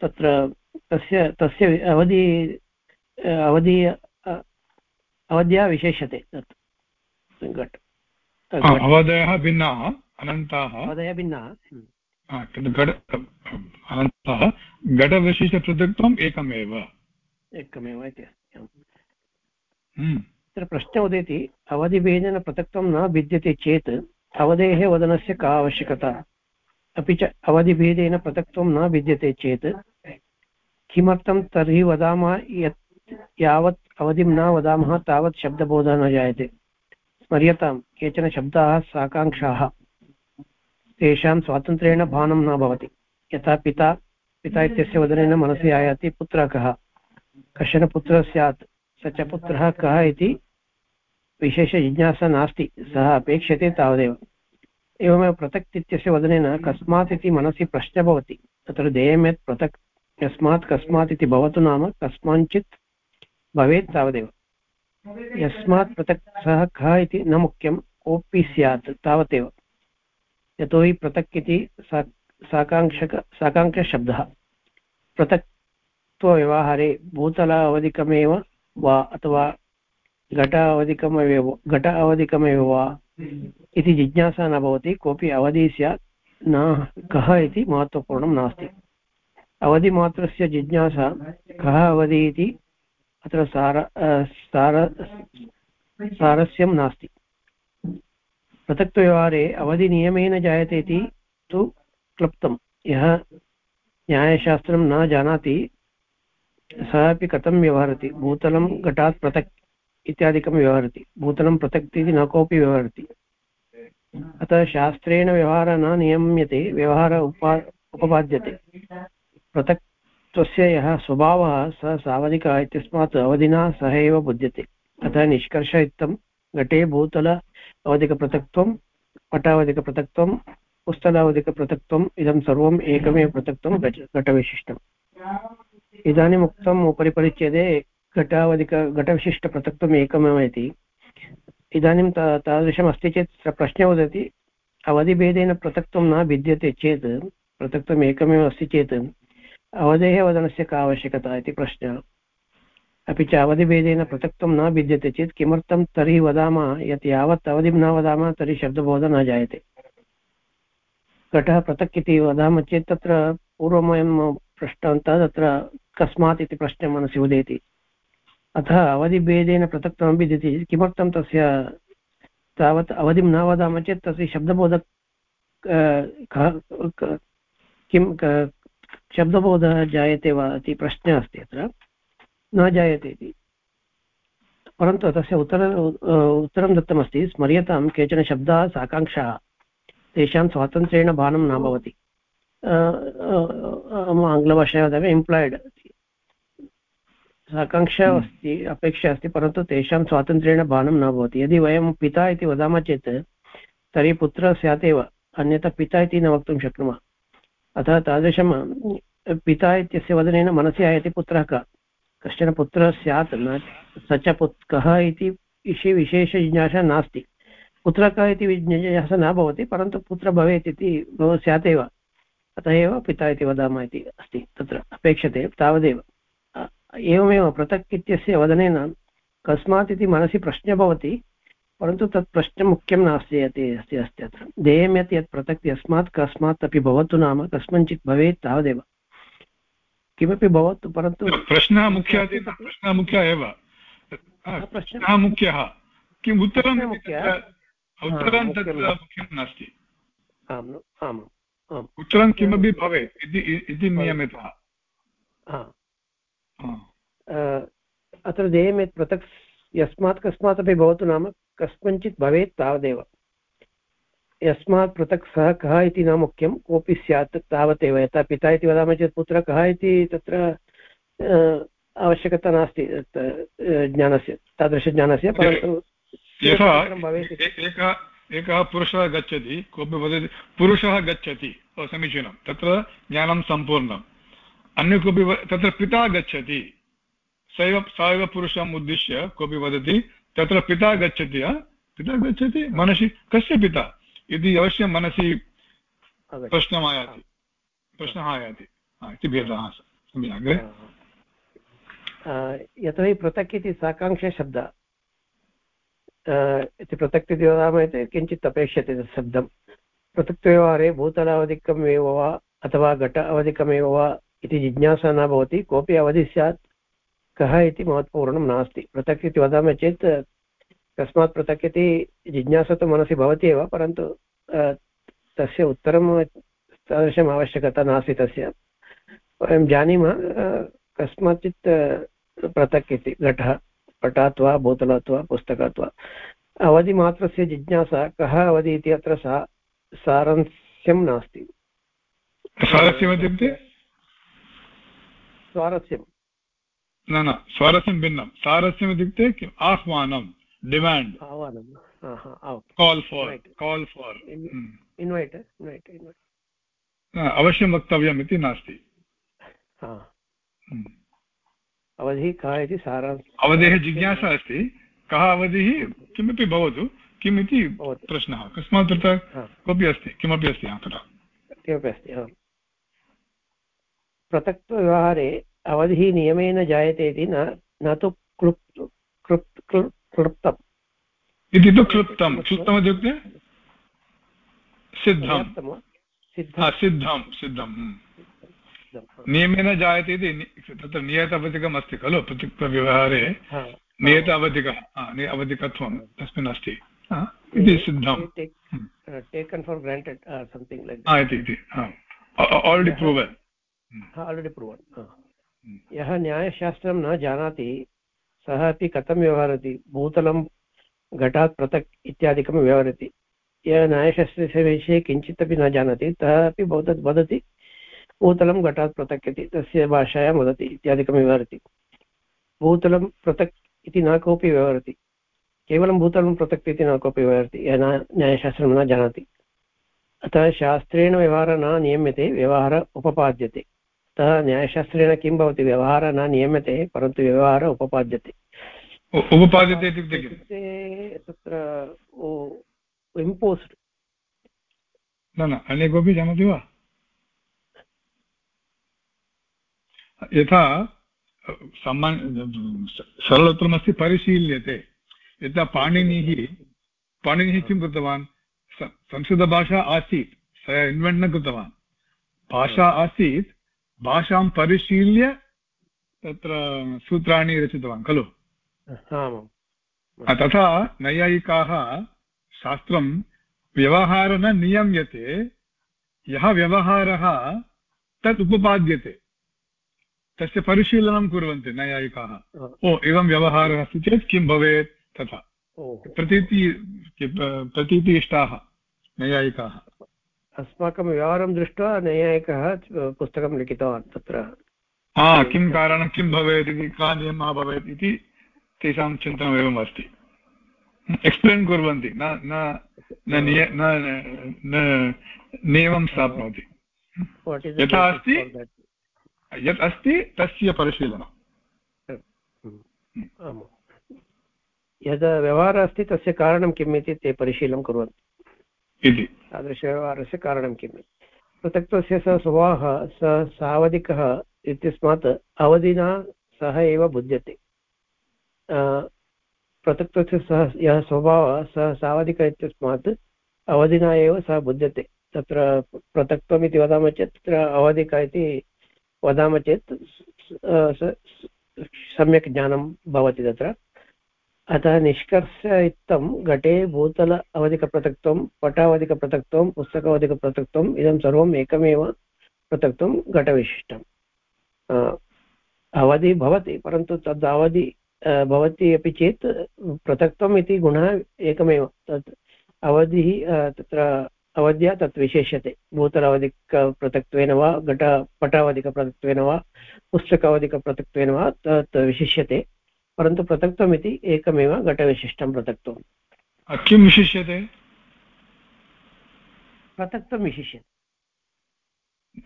तत्र तस्य तस्य अवधि अवधि अवध्या विशेष्यते तत्। घट्। अवधयः भिन्नाः। अनन्ताः। अवधयः भिन्नाः। अनन्तः। घटविशिष्टपृथक्त्वम् एकमेव। एकमेव इति हम्म। तत्र प्रश्नः उदेति अवधिभेदेन पृथक्त्वं न भिद्यते चेत् अवधेः वदनस्य का आवश्यकता? अपि च अवधिभेदेन पृथक्त्वं न भिद्यते चेत् किमर्थं तर्हि वदामः यत् यावत् अवधिं न वदामः तावत् शब्दबोधः न जायते? स्मर्यतां केचन शब्दाः साकाङ्क्षाः। तेषां स्वातन्त्र्येण भानं न भवति। यथा पिता पिता इत्यस्य वदनेन मनसि आयाति, पुत्रः कः? कश्चन पुत्रः स्यात्, स च पुत्रः कः इति विशेषजिज्ञासा नास्ति, सः अपेक्षते तावदेव। एवमेव पृथक् इत्यस्य वदनेन कस्मात् इति मनसि प्रश्नः भवति, तत्र देयं यत् पृथक्, यस्मात् कस्मात् इति भवतु नाम, कस्माञ्चित् भवेत् तावदेव। यस्मात् पृथक् सः कः इति न मुख्यं, कोऽपि स्यात् तावदेव। यतोहि पृथक् इति सा साकाङ्क्षक साकाङ्क्षशब्दः पृथक्त्वव्यवहारे भूतल अवधिकमेव वा अथवा घट अवधिकमेव घट अवधिकमेव वा इति जिज्ञासा न भवति कोऽपि अवधि स्यात् न कः इति महत्त्वपूर्णं नास्ति अवधिमात्रस्य जिज्ञासा कः अवधि इति अत्र सार सार सारस्यं नास्ति पृथक्त्वव्यवहारे अवधिनियमेन जायते इति तु क्लुप्तं यः न्यायशास्त्रं न जानाति, सः अपि कथं व्यवहरति? भूतलं घटात् पृथक् इत्यादिकं व्यवहरति। भूतलं पृथक् इति न कोऽपि व्यवहरति। अतः शास्त्रेण व्यवहारः न नियम्यते, व्यवहार उपा, उपपाद्यते। पृथक् स्वस्य यः स्वभावः, सः सावधिकः इत्यस्मात् अवधिना सह एव बुध्यते। अतः निष्कर्षयुक्तं, घटे भूतल अवधिकपृथक्त्वं, पटावधिकपृथक्त्वं पुस्तलावधिकपृथक्त्वम् इदं सर्वम् एकमेव पृथक्त्वं घटविशिष्टम्। इदानीम् उक्तम् उपरि परिच्छेदे घटावधिक, घटविशिष्टपृथक्त्वम् एकमेव इति। इदानीं तादृशमस्ति चेत् प्रश्ने वदति अवधिभेदेन पृथक्त्वं न भिद्यते चेत्, पृथक्त्वम् एकमेव अस्ति चेत्, अवधेः वदनस्य का आवश्यकता इति प्रश्नः। अपि च अवधिभेदेन पृथक्त्वं न भिद्यते चेत् किमर्थं तर्हि वदामः? यत् यावत् अवधिं न वदामः, तर्हि शब्दबोधः न जायते। घटः पृथक् इति वदामः चेत् तत्र पूर्वं वयं पृष्टवन्तः, तत्र कस्मात् इति प्रश्ने मनसि उदेति। अतः अवधिभेदेन पृथक्त्वं भिद्यते किमर्थं तस्य तावत् अवधिं न वदामः चेत् तस्य शब्दबोधः किं, शब्दबोधः जायते वा इति प्रश्नः अस्ति अत्र। न जायते इति। परन्तु तस्य उत्तर उत्तरं दत्तमस्ति स्मर्यतां केचन शब्दाः साकाङ्क्षाः तेषां स्वातन्त्र्येण भानं न भवति। आङ्ग्लभाषया वदामि इम्प्लाय्ड् साकाङ्क्षा अस्ति अपेक्षा अस्ति परन्तु तेषां स्वातन्त्र्येण भानं न भवति। यदि वयं पिता इति वदामः चेत् तर्हि पुत्रः स्यात् एव अन्यथा पिता इति न वक्तुं शक्नुमः। अतः तादृशं पिता इत्यस्य वदनेन मनसि आयति पुत्रः कः? कश्चन पुत्रः स्यात् न स च पुत् कः इति विषये विशेषजिज्ञासा नास्ति। पुत्रः कः इति जिज्ञासा न भवति, परन्तु पुत्रः भवेत् इति स्यात् एव। अतः एव पिता इति वदामः इति अस्ति, तत्र अपेक्षते तावदेव। एवमेव पृथक् इत्यस्य वदनेन कस्मात् इति मनसि प्रश्नः भवति, परन्तु तत् प्रश्नं मुख्यं नास्ति इति अस्ति अस्ति अत्र। देयं यत् यत् पृथक् यस्मात् कस्मात् अपि भवतु नाम, कस्मञ्चित् भवेत् तावदेव। किमपि भवतु परन्तु प्रश्नः मुख्यः चेत् प्रश्नः मुख्यः एव। प्रश्नः मुख्यः। किम् उत्तरं उत्तरं तत्र मुख्यं। नास्ति। आम् आम् आम्। उत्तरं किमपि भवेत् इति नियमितः। अत्र देयं यत् पृथक् यस्मात् कस्मात् अपि भवतु नाम कस्मञ्चित् भवेत् तावदेव। यस्मात् पृथक् सः कः इति न मुख्यं कोऽपि स्यात् तावदेव। यथा पिता इति वदामः चेत् पुत्रः कः इति तत्र आवश्यकता नास्ति ज्ञानस्य तादृशज्ञानस्य परन्तु एकः एकः पुरुषः गच्छति कोऽपि वदति पुरुषः गच्छति समीचीनं तत्र ज्ञानं सम्पूर्णम्। अन्य कोऽपि तत्र पिता गच्छति स एव स एव पुरुषम् उद्दिश्य कोऽपि वदति तत्र पिता गच्छति पिता गच्छति मनसि कस्य पिता? इति अवश्यं मनसि प्रश्नम् आयाति। प्रश्नः आयाति। इति भेदः अग्रे? यतोहि पृथक् इति साकाङ्क्षशब्दः इति पृथक् इति वदामः चेत् किञ्चित् अपेक्षते तत् शब्दं। पृथक्व्यवहारे भूतलावधिकमेव वा अथवा घट अवधिकमेव वा इति जिज्ञासा न भवति। कोऽपि अवधिः स्यात्। कः इति महत्वपूर्णं नास्ति। पृथक् इति वदामः चेत् कस्मात् पृथक् इति जिज्ञासा तु मनसि भवति एव परन्तु तस्य उत्तरं तादृशम् आवश्यकता नास्ति तस्य। वयं जानीमः कस्माचित् पृथक् इति घटः पटात् वा भूतलात् वा पुस्तकात् वा। अवधिमात्रस्य जिज्ञासा कः अवधि इति अत्र सा सारस्यं नास्ति। स्वारस्यमित्युक्ते स्वारस्यं न न स्वारस्यं भिन्नं। सारस्यम् इत्युक्ते किम्? आह्वानं डिमाण्ड् आह्वानं call for call for invite invite invite अवश्यं वक्तव्यम् इति नास्ति। अवधिः कः इति सारांश अवधेः जिज्ञासा अस्ति कः अवधिः किमपि भवतु किम् इति प्रश्नः कस्मात् पृथक् कोऽपि अस्ति किमपि अस्ति तथा किमपि अस्ति पृथक्त्वव्यवहारे अवधिः नियमेन जायते इति न न तु क्लुप् क्लुप् क्लुप्तम्। इति तु क्लुप्तं क्लुप्तम् इत्युक्ते सिद्धं सिद्धं सिद्धं नियमेन जायते इति तत्र नियत अवधिकम् अस्ति खलु पृथक्त्वव्यवहारे नियत अवधिकः अवधिकत्वं तस्मिन् अस्ति। इति सिद्धं टेकन् फार् लैक् इति आल्रेडि प्रूवन् आल्रेडि प्रूवन् यः न्यायशास्त्रं न जानाति सः अपि कथं व्यवहरति भूतलं घटात् पृथक् इत्यादिकं व्यवहरति यः न्यायशास्त्रस्य विषये किञ्चित् अपि न जानाति सः अपि भवतः वदति भूतलं घटात् पृथक् इति तस्य भाषायां वदति इत्यादिकं व्यवहरति भूतलं पृथक् इति न कोऽपि व्यवहरति केवलं भूतलं पृथक् इति न कोऽपि व्यवहरति यः न्यायशास्त्रं न जानाति अतः शास्त्रेण व्यवहारः न नियम्यते व्यवहारः उपपाद्यते अतः न्यायशास्त्रेण किं भवति व्यवहारः न नियम्यते परन्तु व्यवहारः उपपाद्यते उपपाद्यते इत्युक्ते तत्र इम्पोस्ड् न न अन्य कोऽपि जानाति वा यथा सामान्य सरलोत्तरमस्ति परिशील्यते यथा पाणिनिः पाणिनिः किं कृतवान् संस्कृतभाषा आसीत् सः इन्वेण्ट् न कृतवान् भाषा आसीत् भाषां परिशील्य तत्र सूत्राणि रचितवान् खलु? तथा नैयायिकाः शास्त्रं व्यवहार न नियम्यते यः व्यवहारः तत् उपपाद्यते। तस्य परिशीलनं कुर्वन्ति नैयायिकाः। ओ एवं व्यवहारः अस्ति चेत् किं भवेत् तथा। प्रतीति प्रतीति इष्टाः नैयायिकाः। अस्माकं व्यवहारं दृष्ट्वा नैयायिकः पुस्तकं लिखितवान् तत्र। हा किं कारणं किं भवेत् इति का नियमः भवेत् इति तेषां चिन्तनम् एवम् अस्ति। एक्स्प्लेन् कुर्वन्ति न न न नियमं स्थापनोति। यथा अस्ति यत् अस्ति तस्य परिशीलनम्। यद् व्यवहारः अस्ति तस्य कारणं किम् इति ते परिशीलनं कुर्वन्ति। इति। तादृशव्यवहारस्य कारणं किम्? पृथक्त्वस्य सः स्वभावः, सः सावधिकः इत्यस्मात् अवधिना सह एव बुध्यते। पृथक्त्वस्य सः, यः स्वभावः, सः सावधिक इत्यस्मात् अवधिना एव सः बुध्यते। तत्र पृथक्त्वम् इति वदामः चेत् तत्र अवधिक इति वदामः चेत् सम्यक् ज्ञानं भवति तत्र। अतः निष्कर्षयुक्तं घटे भूतल अवधिकपृथक्त्वं पटावधिकपृथक्त्वं पुस्तकावधिकपृथक्त्वम् इदं सर्वम् एकमेव पृथक्त्वं घटविशिष्टम्। अवधि भवति, परन्तु तद् अवधि भवति अपि चेत् पृथक्त्वम् इति गुणः एकमेव। तत् अवधिः तत्र अवध्या तत् विशेष्यते। भूतलावधिकपृथक्त्वेन वा, घट पटावधिकपृथक्त्वेन वा पुस्तकावधिकपृथक्त्वेन वा तत् विशिष्यते। परन्तु पृथक्त्वम् इति एकमेव घटविशिष्टं पृथक्त्वम्। किं विशिष्यते? पृथक्त्वं विशिष्यते।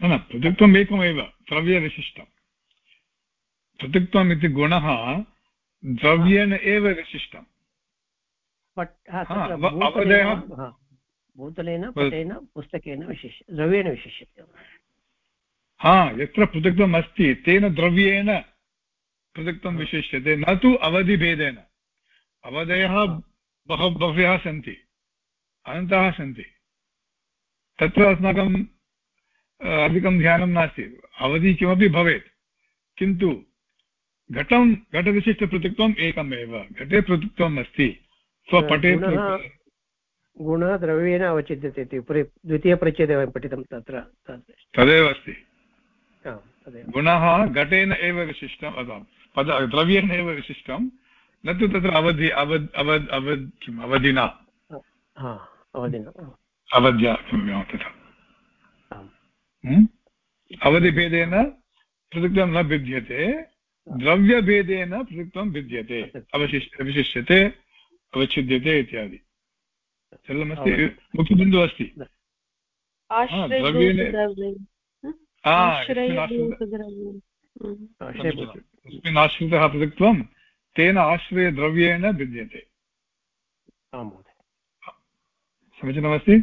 न पृथक्त्वम् एकमेव द्रव्यविशिष्टं पृथक्त्वम् इति गुणः द्रव्येण एव विशिष्टं भूतलेन पटेन पुस्तकेन विशिष्य द्रव्येण विशिष्यते। हा यत्र पृथक्त्वम् अस्ति तेन द्रव्येण पृथक्त्वं विशिष्यते। न तु अवधिभेदेन। अवधयः बह बह्व्यः सन्ति। अनन्ताः सन्ति। तत्र अस्माकं अधिकं ध्यानं नास्ति। अवधि किमपि भवेत्। किन्तु घटं घटविशिष्टपृथक्त्वम् एकमेव घटे पृथक्त्वम् अस्ति। स्वपटे गुणः द्रव्येण अवचिद्यते इति। उपरि द्वितीयपरिच्छेदे वयं पठितं तत्र तदेव अस्ति। गुणः घटेन एव विशिष्टं वदामि पद द्रव्येण एव विशिष्टं। न तु तत्र अवधि अवद् अवद् अवद् किम् अवधिना। अवध्या तथा अवधिभेदेन पृथक्त्वं न भिद्यते। द्रव्यभेदेन पृथक्त्वं भिद्यते। अवशिष् अवशिष्यते अवच्छिद्यते इत्यादि। सर्वमस्ति मुख्यबिन्दुः अस्ति। द्रव्येन तस्मिन् आश्रितः पृथक्त्वं तेन आश्रयद्रव्येण भिद्यते समीचीनमस्ति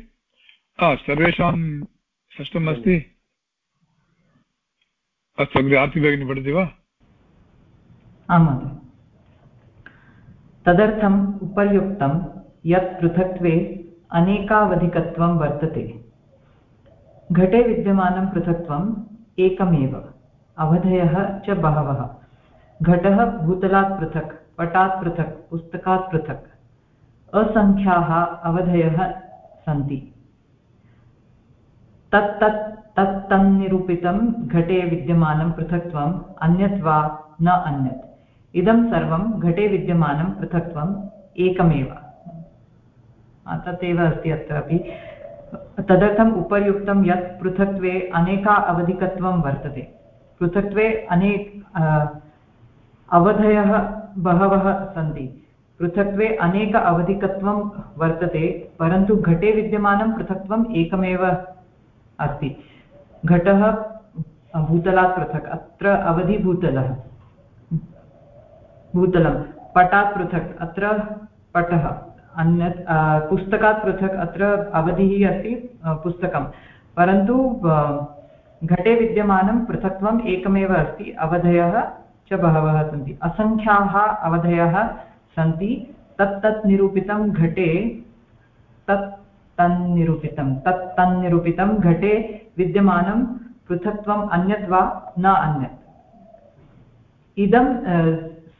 सर्वेषां स्पष्टम् अस्ति अस्तु अग्रे आर्ति भगिनी पठति वा आं महोदय तदर्थम् उपर्युक्तं यत् पृथक्त्वे अनेकावधिकत्वं वर्तते घटे विद्यमानं पृथक्त्वम् एकमेव अवधयः च बहवः घटः भूतलात् पृथक्, पटात् पृथक्, पुस्तकात् पृथक्। असङ्ख्याः अवधयः सन्ति। तत् तत् तत् घटे विद्यमानं पृथक्त्वम्, अन्यत् वा न अन्यत्। इदं सर्वं घटे विद्यमानं पृथक्त्वम् एकमेव। तदेव अस्ति अत्रापि। तदर्थम् उपर्युक्तं यत् पृथक्त्वे अनेका अवधिकत्वं वर्तते। पृथक्त्वे अनेक अवधयः बहवः सन्ति। पृथक्त्वे अनेक अवधिकत्वं वर्तते, परन्तु घटे विद्यमानं पृथक्त्वम् एकमेव अस्ति। घटः भूतलात् पृथक्, अत्र अवधिभूतलः, भूतलं, पटात् पृथक्, अत्र पटः, अन्यत् पुस्तकात् पृथक्, अत्र अवधिः अस्ति पुस्तकं परन्तु घटे विद्यमानं पृथक्त्वम् एकमेव अस्ति, अवधयः च बहवः सन्ति। असङ्ख्याः अवधयः सन्ति। तत् तत् निरूपितं घटे तत् तन्निरूपितं तत् तन्निरूपितं घटे विद्यमानं पृथक्त्वम् अन्यत् वा न अन्यत्। इदं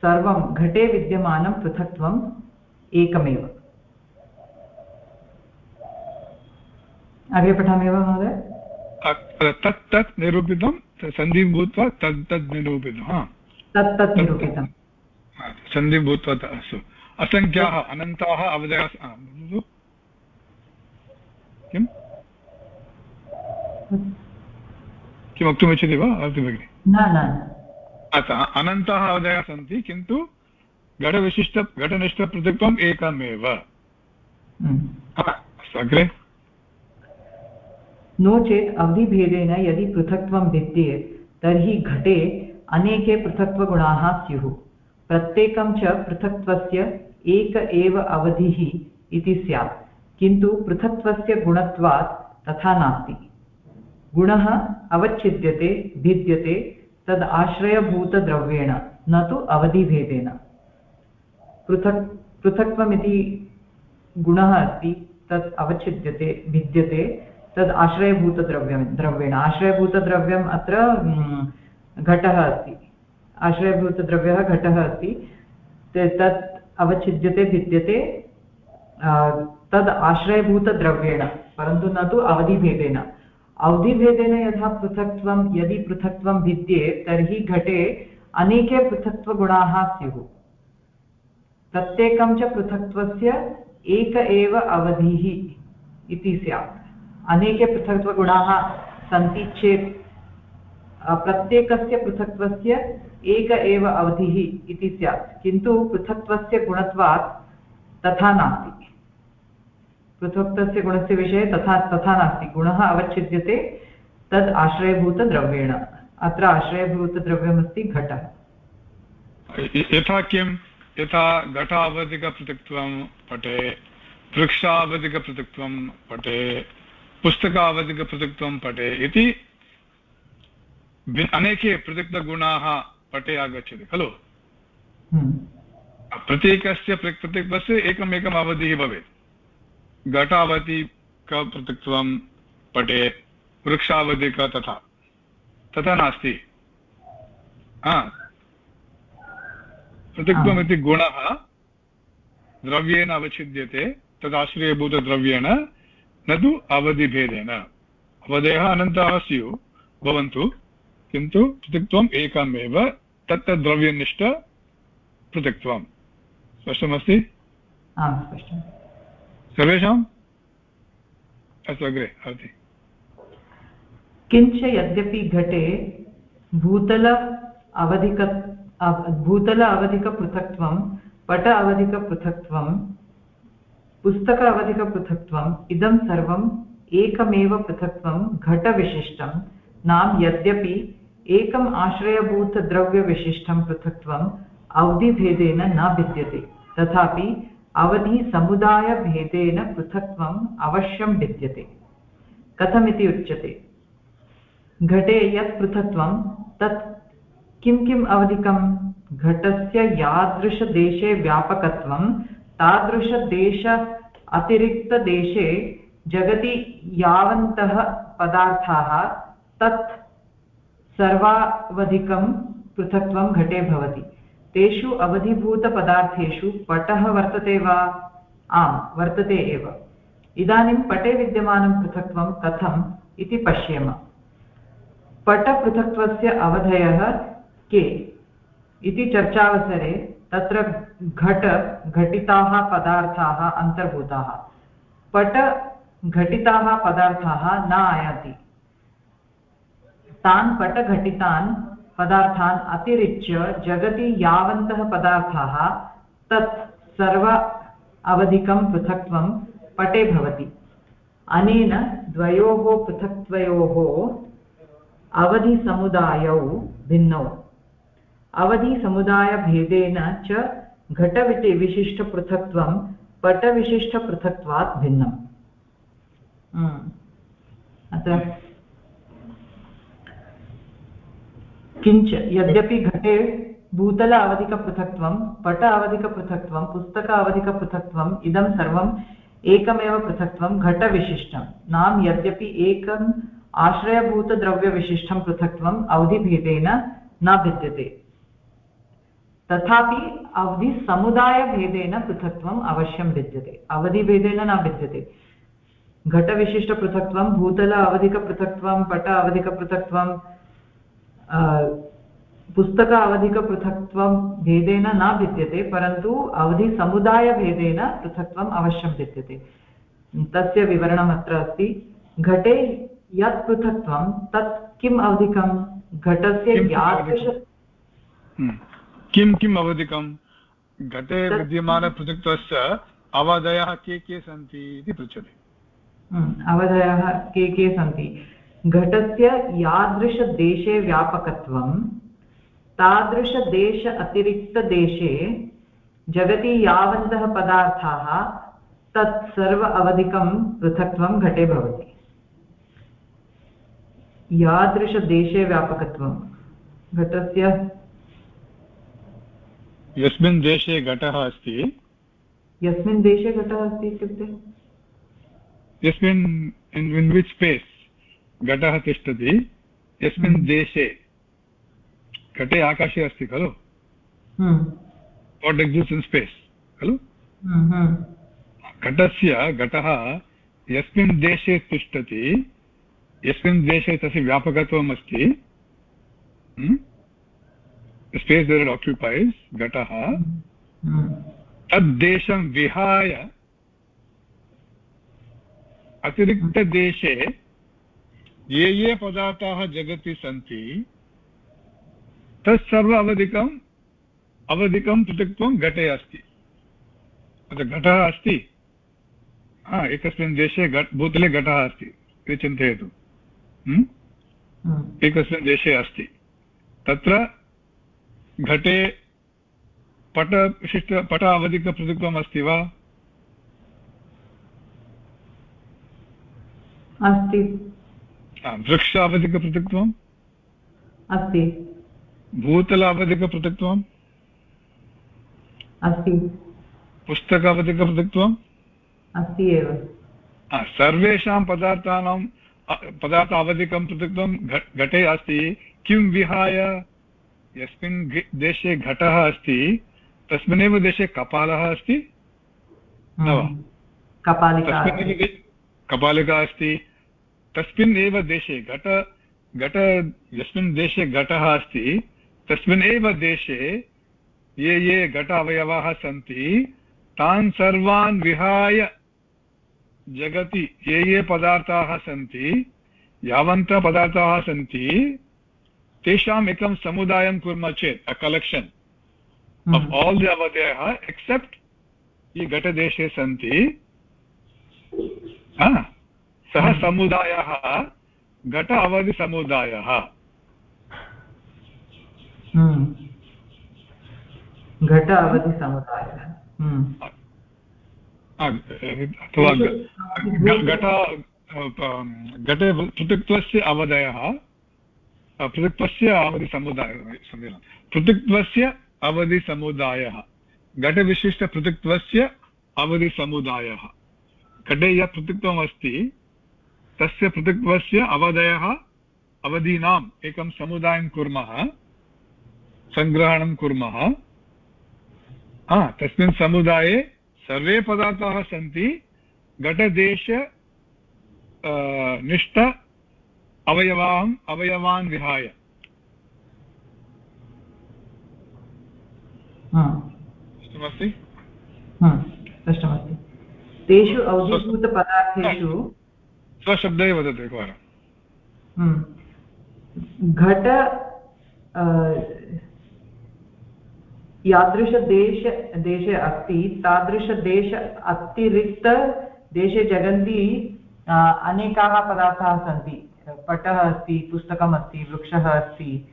सर्वं घटे विद्यमानं पृथक्त्वम् एकमेव। अग्रे पठामि वा महोदय? तत् तत् निरूपितं, सन्धिं भूत्वा तत् तत् निरूपितं तत् तत् निरूपितं। सन्धिं भूत्वा अस्तु। असङ्ख्याः अनन्ताः अवधयः किम्? किं वक्तुमिच्छति वा अस्ति भगिनि? न न अतः अनन्ताः अवधयः सन्ति किन्तु घटविशिष्ट घटनिष्ठपृथक्त्वम् एकमेव। हम्म। अग्रे। नो चेत् अवधिभेदेन यदि पृथक्त्वं भिद्येत् तर्हि घटे अनेके पृथक्त्वगुणाः स्युः। प्रत्येकं च पृथक्त्वस्य एक एव अवधिः इति स्यात्। किन्तु पृथक्त्वस्य गुणत्वात् तथा नास्ति। गुणः अवच्छिद्यते, भिद्यते, तद् आश्रयभूतद्रव्येण, न तु अवधिभेदेन। पृथक्, पृथक्त्वमिति गुणः अस्ति, तत् अवच्छिद्यते, भिद्यते, तद् आश्रयभूतद्रव्यं द्रव्येण। आश्रयभूतद्रव्यम् अत्र घटः अस्ति। आश्रयभूतद्रव्यः घटः अस्ति। तत् अवच्छिद्यते, भिद्यते तद् आश्रयभूतद्रव्येण, परन्तु न तु अवधिभेदेन। अवधिभेदेन यथा पृथक्त्वं, यदि पृथक्त्वं भिद्ये, तर्हि घटे अनेके पृथक्त्वगुणाः स्युः। प्रत्येकं च पृथक्त्वस्य एक एव अवधिः इति स्यात्। अनेके पृथक्त्वगुणाः सन्ति चेत् प्रत्येकस्य पृथक्त्वस्य एक एव अवधिः इति स्यात्। किन्तु पृथक्त्वस्य गुणत्वात् तथा नास्ति। पृथक्तस्य गुणस्य विषये तथा तथा नास्ति। गुणः अवच्छिद्यते तद् आश्रयभूतद्रव्येण। अत्र आश्रयभूतद्रव्यमस्ति घटः। यथा किं? यथा घटावधिकपृथक्त्वं पटे वृक्षावधिकपृथक्त्वं पटे पुस्तकावधिकपृथक्त्वं पटे इति अनेके पृथक्तगुणाः पटे आगच्छति खलु? हम्म। प्रत्येकस्य पृथक्त्वस्य एकम् एकम् अवधिः भवेत्। घटावधिकपृथक्त्वं पटे वृक्षावधिक तथा। तथा नास्ति। पृथक्त्वमिति गुणः द्रव्येण अवच्छिद्यते तदाश्रयभूतद्रव्येण न तु अवधिभेदेन। अवधयः अनन्ताः स्युः भवन्तु। किन्तु पृथक्त्वम् एकमेव तत्तद्द्रव्यनिष्ठ पृथक्त्वं स्पष्टमस्ति? सर्वेषाम् अस्तु अग्रे भवति किञ्च यद्यपि घटे भूतल अवधिक भूतल अवधिकपृथक्त्वं पट अवधिकपृथक्त्वं पुस्तक अवधिकपृथक्त्वम् इदं सर्वम् एकमेव पृथक्त्वं घटविशिष्टं। नाम यद्यपि एकम् आश्रयभूतद्रव्यविशिष्टं पृथक्त्वम् अवधिभेदेन न भिद्यते। तथापि अवधिसमुदायभेदेन पृथक्त्वम् अवश्यं भिद्यते। कथमिति उच्यते? घटे यत् पृथक्त्वं, तत् किं किम् अवधिकं घटस्य यादृशदेशे व्यापकत्वं, तादृशदेश अतिरिक्तदेशे जगति यावन्तः पदार्थाः, तत् सर्वावधिकं पृथक्त्वं घटे भवति। तेषु अवधिभूतपदार्थेषु पटः वर्तते वा? आम्, वर्तते एव। इदानीं पटे विद्यमानं पृथक्त्वं कथम् इति पश्येम। पटपृथक्त्वस्य अवधयः के इति चर्चावसरे तत्र घट, घटिताः पदार्थाः, अन्तर्भूताः। पट, घटिताः पदार्थाः न आयाति। तान् पटघटितान् पदार्थान् अतिरिच्य जगति यावन्तः पदार्थाः तत् सर्व अवधिकं पृथक्त्वं पटे भवति। अनेन द्वयोः पृथक्त्वयोः अवधिसमुदायौ भिन्नौ। अवधिसमुदायभेदेन च घटविति विशिष्टपृथक्त्वं पटविशिष्टपृथक्त्वात् भिन्नम्। हम्म। अत्र किञ्च यद्यपि घटे भूतल अवधिकपृथक्त्वं पट अवधिकपृथक्त्वं पुस्तक अवधिकपृथक्त्वम् इदं सर्वम् एकमेव पृथक्त्वं, घटविशिष्टं। नाम यद्यपि एकम् आश्रयभूतद्रव्यविशिष्टं पृथक्त्वम् अवधिभेदेन न भिद्यते। तथापि अवधिसमुदायभेदेन पृथक्त्वम् अवश्यं भिद्यते। अवधिभेदेन न भिद्यते। घटविशिष्टपृथक्त्वं, भूतल अवधिकपृथक्त्वं पट अवधिकपृथक्त्वं पुस्तक अवधिकपृथक्त्वं भेदेन न भिद्यते परन्तु अवधिसमुदायभेदेन पृथक्त्वम् अवश्यं भिद्यते। तस्य विवरणम् अत्र अस्ति। घटे यत् पृथक्त्वं तत् किम् अवधिकं? घटस्य यादृश हम्म। किं किम् अवधिकं? घटे विद्यमानपृथक्त्वस्य अवधयः के के सन्ति इति पृच्छति। हम्म। अवधयः के के सन्ति? घटस्य यादृशदेशे व्यापकत्वं तादृशदेश अतिरिक्तदेशे जगति यावन्तः पदार्थाः तत् सर्व अवधिकं पृथक्त्वं घटे भवति। यादृशदेशे व्यापकत्वं घटस्य यस्मिन् देशे घटः अस्ति? यस्मिन् देशे घटः अस्ति इत्युक्ते? यस्मिन् इन् विच् स्पेस् घटः तिष्ठति। यस्मिन् हम्म। देशे घटे आकाशे अस्ति खलु? वाट् एक्सिस्ट् इन् स्पेस् खलु? घटस्य घटः यस्मिन् देशे तिष्ठति यस्मिन् देशे तस्य व्यापकत्वम् अस्ति स्पेस् देर् आक्युपैस् घटः। तद्देशं विहाय अतिरिक्तदेशे ये ये पदार्थाः जगति सन्ति। तत्सर्व अवधिकम् अवधिकं पृथक्त्वं घटे अस्ति। अत्र घटः अस्ति। हा एकस्मिन् देशे घट् भूतले घटः अस्ति इति चिन्तयतु। एकस्मिन् देशे अस्ति। तत्र घटे पटविशिष्ट पट अवधिकपृथक्त्वम् अस्ति वा? अस्ति। वृक्ष अवधिकपृथक्त्वम् अस्ति। भूतल अवधिकपृथक्त्वम् अस्ति। पुस्तक अवधिकपृथक्त्वम् अस्ति एव। सर्वेषां पदार्थानां पदार्थ अवधिकं पृथक्त्वं घटे अस्ति। किं विहाय? यस्मिन् देशे घटः अस्ति तस्मिन्नेव देशे कपालः अस्ति। न वा? कपालिका कपालिका अस्ति। तस्मिन् एव देशे घट घट यस्मिन् देशे घटः अस्ति तस्मिन् एव देशे ये ये घट अवयवाः सन्ति तान् सर्वान् विहाय जगति ये ये पदार्थाः सन्ति यावन्तः पदार्थाः सन्ति तेषाम् एकं समुदायं कुर्मः चेत् a collection of all the अवधयः except ये घटदेशे सन्ति। सः। समुदायः घट अवधिसमुदायः हम्म। घट अवधिसमुदायः हम्म। अथवा घट घटे पृथक्त्वस्य अवधयः पृथक्त्वस्य अवधिसमुदायः पृथक्त्वस्य अवधिसमुदायः घटविशिष्टपृथक्त्वस्य अवधिसमुदायः घटे यत् पृथक्त्वम् अस्ति तस्य पृथक्त्वस्य अवधयः अवधीनाम् एकं समुदायं कुर्मः सङ्ग्रहणं कुर्मः। तस्मिन् समुदाये सर्वे पदार्थाः सन्ति घटदेश निष्ठ अवयवान् अवयवान् विहाय। स्पष्टमस्ति तेषु अवधिभूतपदार्थेषु स्वशब्दैः वदतु एकवारं हम्म। घट यादृशदेश देशे अस्ति तादृशदेश अतिरिक्तदेशे जगन्ति अनेकाः पदार्थाः सन्ति. पटः अस्ति, पुस्तकम् अस्ति, वृक्षः अस्ति.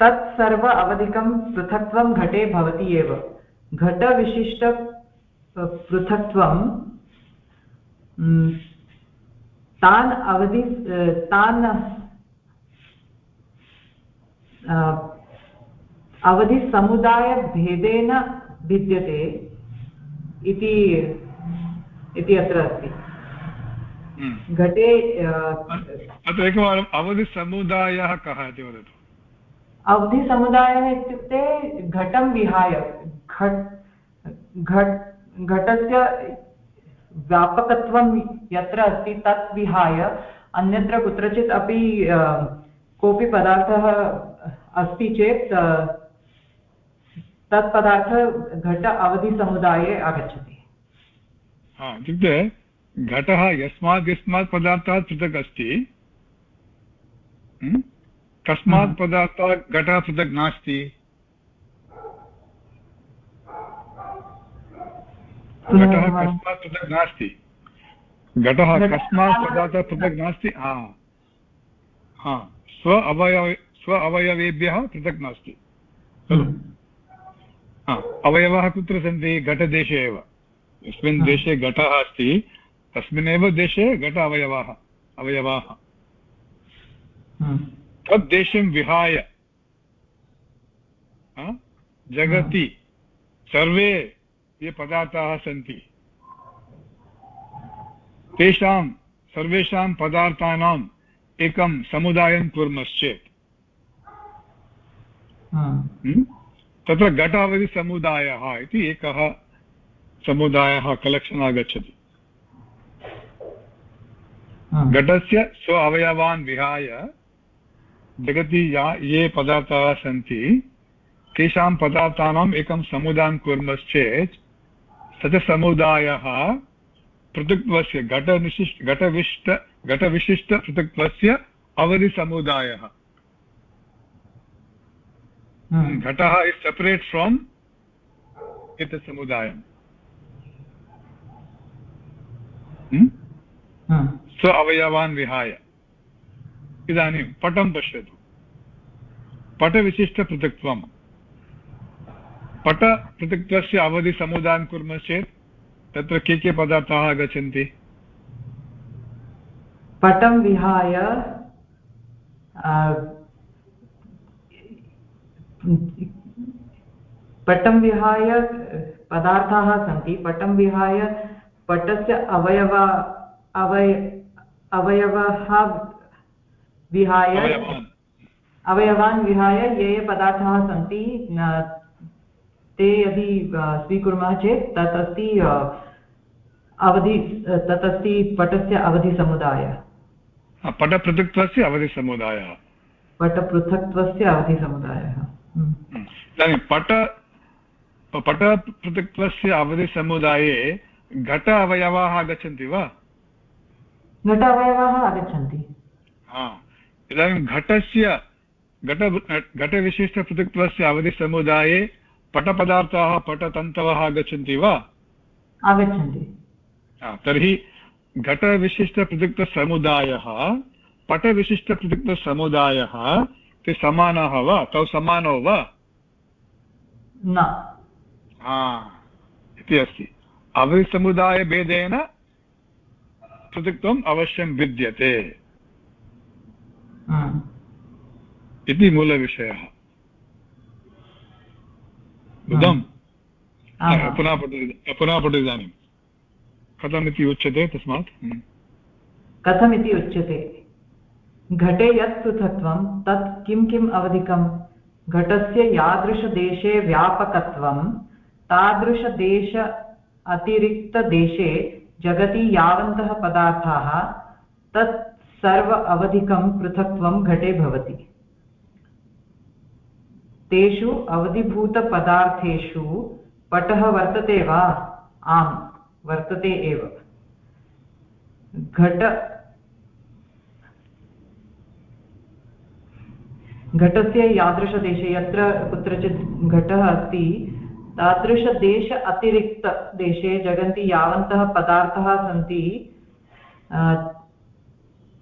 तत् सर्व अवधिकं पृथक्त्वं घटे भवति एव. घटविशिष्ट पृथक्त्वं तान् अवधि तान् अवधिसमुदायभेदेन भिद्यते इति इति अत्र अस्ति। घटे अत्र एकवारम् अवधिसमुदायः कः इति वदतु अवधिसमुदायः इत्युक्ते घटं विहाय घट् घट् घटस्य व्यापकत्वं यत्र अस्ति तत् विहाय अन्यत्र कुत्रचित् अपि कोऽपि पदार्थः अस्ति चेत् तत् पदार्थः घट अवधिसमुदाये आगच्छति। इत्युक्ते घटः यस्मात् यस्मात् पदार्थात् पृथक् अस्ति कस्मात् पदार्थात् घटः पृथक् नास्ति? घटः कस्मात् पृथक् नास्ति। घटः कस्मात् पदार्थात् पृथक् नास्ति। हा। स्व अवयव स्व अवयवेभ्यः पृथक् नास्ति। खलु? अवयवः कुत्र सन्ति? घटदेशे एव। यस्मिन् देशे घटः अस्ति तस्मिन्नेव देशे घट अवयवाः अवयवाः। तद्देशं विहाय। जगति। सर्वे ये पदार्थाः सन्ति। तेषां सर्वेषां पदार्थानाम् एकं समुदायं कुर्मश्चेत्। हम्म? तत्र घटावधिसमुदायः इति एकः समुदायः कलेक्षन् आगच्छति। घटस्य स्व अवयवान् विहाय जगति या ये पदार्थाः सन्ति तेषां पदार्थानाम् एकं समुदायं कुर्मश्चेत् च समुदायः पृथक्त्वस्य घटविशिष्ट घटविष्ट घटविशिष्टपृथक्त्वस्य अवधिसमुदायः। घटः इस् सेपरेट् फ्रोम् एतत् समुदायम्। स्व अवयवान् विहाय। इदानीं पटं पश्यतु। पटविशिष्टपृथक्त्वं पटपृथक्त्वस्य अवधिसमुदायं कुर्मः चेत् तत्र के के पदार्थाः आगच्छन्ति? पटं विहाय पटं विहाय पदार्थाः सन्ति। पटं विहाय पटस्य अवयव अवय अवयवः विहाय अवयवान्। विहाय ये ये पदार्थाः सन्ति ते यदि स्वीकुर्मः चेत् तत् अस्ति अवधि तत् अस्ति पटस्य अवधिसमुदायः। पटपृथक्त्वस्य अवधिसमुदायः। पटपृथक्त्वस्य अवधिसमुदायः। हम्म। हम्म। इदानीं पट पटपृथक्त्वस्य अवधिसमुदाये घट अवयवाः आगच्छन्ति वा? घट अवयवाः आगच्छन्ति। इदानीं घटस्य घट घटविशिष्टपृथक्त्वस्य अवधिसमुदाये पटपदार्थाः पटतन्तवः आगच्छन्ति वा? आगच्छन्ति। तर्हि घटविशिष्टपृथक्तसमुदायः पटविशिष्टपृथक्तसमुदायः ते समानाः वा? तौ समानौ वा? न। इति अस्ति। अविसमुदायभेदेन पृथक्त्वम् अवश्यं विद्यते। इति मूलविषयः। बुद्धं पुनः पठतु पुनः पठतु इदानीं कथमिति उच्यते तस्मात्? हम्म। कथमिति उच्यते? घटे यत् पृथक्त्वं तत् किं किम् अवधिकं घटस्य यादृशदेशे व्यापकत्वं तादृशदेश अतिरिक्तदेशे जगति यावन्तः पदार्थाः तत् सर्व अवधिकं पृथक्त्वं घटे भवति। तेषु अवधिभूतपदार्थेषु पटः वर्तते वा? आम्, वर्तते एव। घट घटस्य यादृशदेशे यत्र कुत्रचित् घटः अस्ति तादृशदेश अतिरिक्तदेशे जगन्ति यावन्तः पदार्थाः सन्ति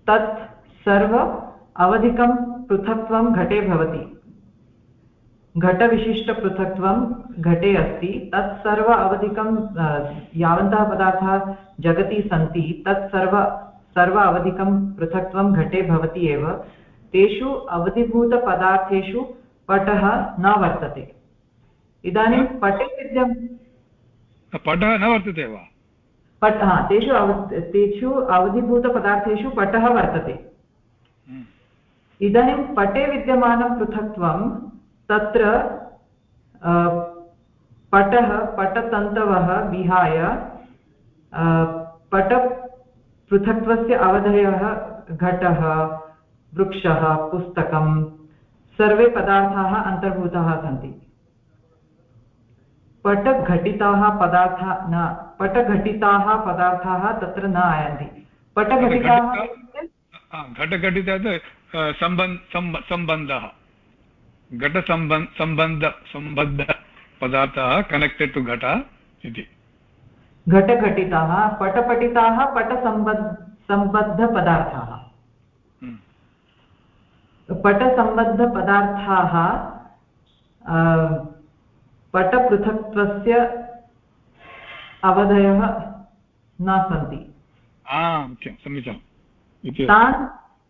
तत् सर्व अवधिकं पृथक्त्वं घटे भवति। घटविशिष्टपृथक्त्वं घटे अस्ति। तत् सर्व अवधिकं यावन्तः पदार्थाः जगति सन्ति। तत् सर्व सर्व अवधिकं पृथक्त्वं घटे भवति एव। तेषु अवधिभूतपदार्थेषु पटः न वर्तते। इदानीं पटे विद्यं पटः न वर्तते वा? पट् हा तेषु अव तेषु अवधिभूतपदार्थेषु पटः वर्तते। हम्म। इदानीं पटे विद्यमानं पृथक्त्वं तत्र पटः, पटतन्तवः विहाय पटपृथक्त्वस्य अवधयः घटः, वृक्षः, पुस्तकं, सर्वे पदार्थाः अन्तर्भूताः सन्ति। पटघटिताः पदार्थाः न, पटघटिताः पदार्थाः तत्र न आयान्ति। पटघटिताः घटघटिता सम्बन्धः। घटसम्बन्ध सम्बन्ध सम्बद्धपदार्थः कनेक्टेड् टु घट इति घटघटिताः पटपटिताः पटसम्बद्ध सम्बद्धपदार्थाः। पटसम्बद्धपदार्थाः पटपृथक्त्वस्य अवधयः न सन्ति समीचीनं तान्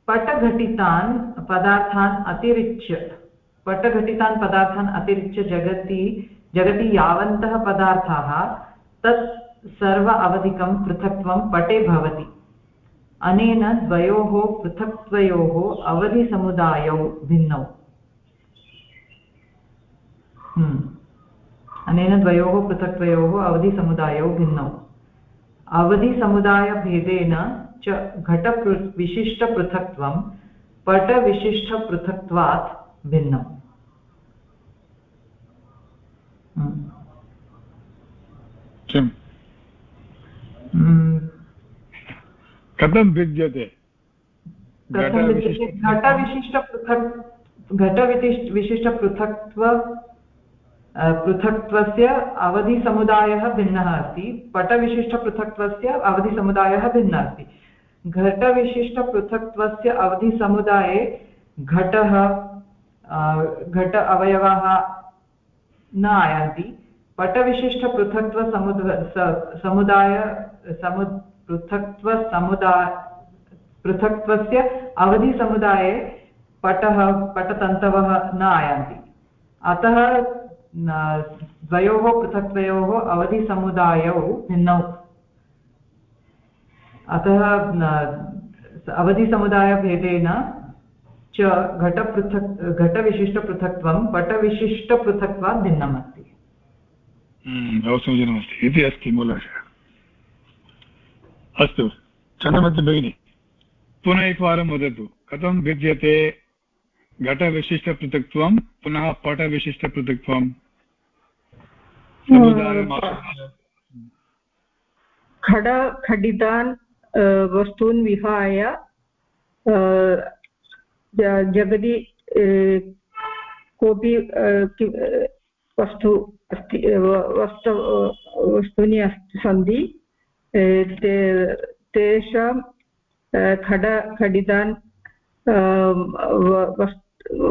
पटघटितान् पदार्थान् अतिरिच्य पटघटितान् पदार्थान् अतिरिच्य जगति जगति यावन्तः पदार्थाः, तत् सर्व अवधिकं पृथक्त्वं पटे भवति। अनेन द्वयोः पृथक्त्वयोः अवधिसमुदायौ भिन्नौ। हम्म। अनेन द्वयोः पृथक्त्वयोः अवधिसमुदायौ भिन्नौ। अवधिसमुदायभेदेन च घटपृ विशिष्टपृथक्त्वं, पटविशिष्टपृथक्त्वात् भिन्नम्। किम्? कथं भिद्यते? घटविशिष्टपृथक् घटविशिष्ट विशिष्टपृथक्त्व पृथक्त्वस्य अवधिसमुदायः भिन्नः अस्ति। पटविशिष्टपृथक्त्वस्य अवधिसमुदायः भिन्नः अस्ति। घटविशिष्टपृथक्त्वस्य अवधिसमुदाये घटः घट अवयवाः न आयान्ति। पटविशिष्टपृथक्त्वसमुद समुदाय समु पृथक्त्वसमुदाय पृथक्त्वस्य अवधिसमुदाये पटः, पटतन्तवः न आयान्ति। अतः द्वयोः पृथक्तयोः अवधिसमुदायौ भिन्नौ। अतः अवधिसमुदायभेदेन च घटपृथक् घटविशिष्टपृथक्त्वं पटविशिष्टपृथक्त्वात् भिन्नम् अस्ति हम्म, बहु समीचीनमस्ति इति अस्ति मूलविषयः। अस्तु चन्द्रमति भगिनी पुनः एकवारं वदतु। कथं भिद्यते घटविशिष्टपृथक्त्वं पुनः पटविशिष्टपृथक्त्वं खड खडितान् वस्तून् विहाय जगति कोऽपि वस्तु अस्ति वस्तु वस्तूनि अस्ति, सन्ति तेषां खड, खडितान्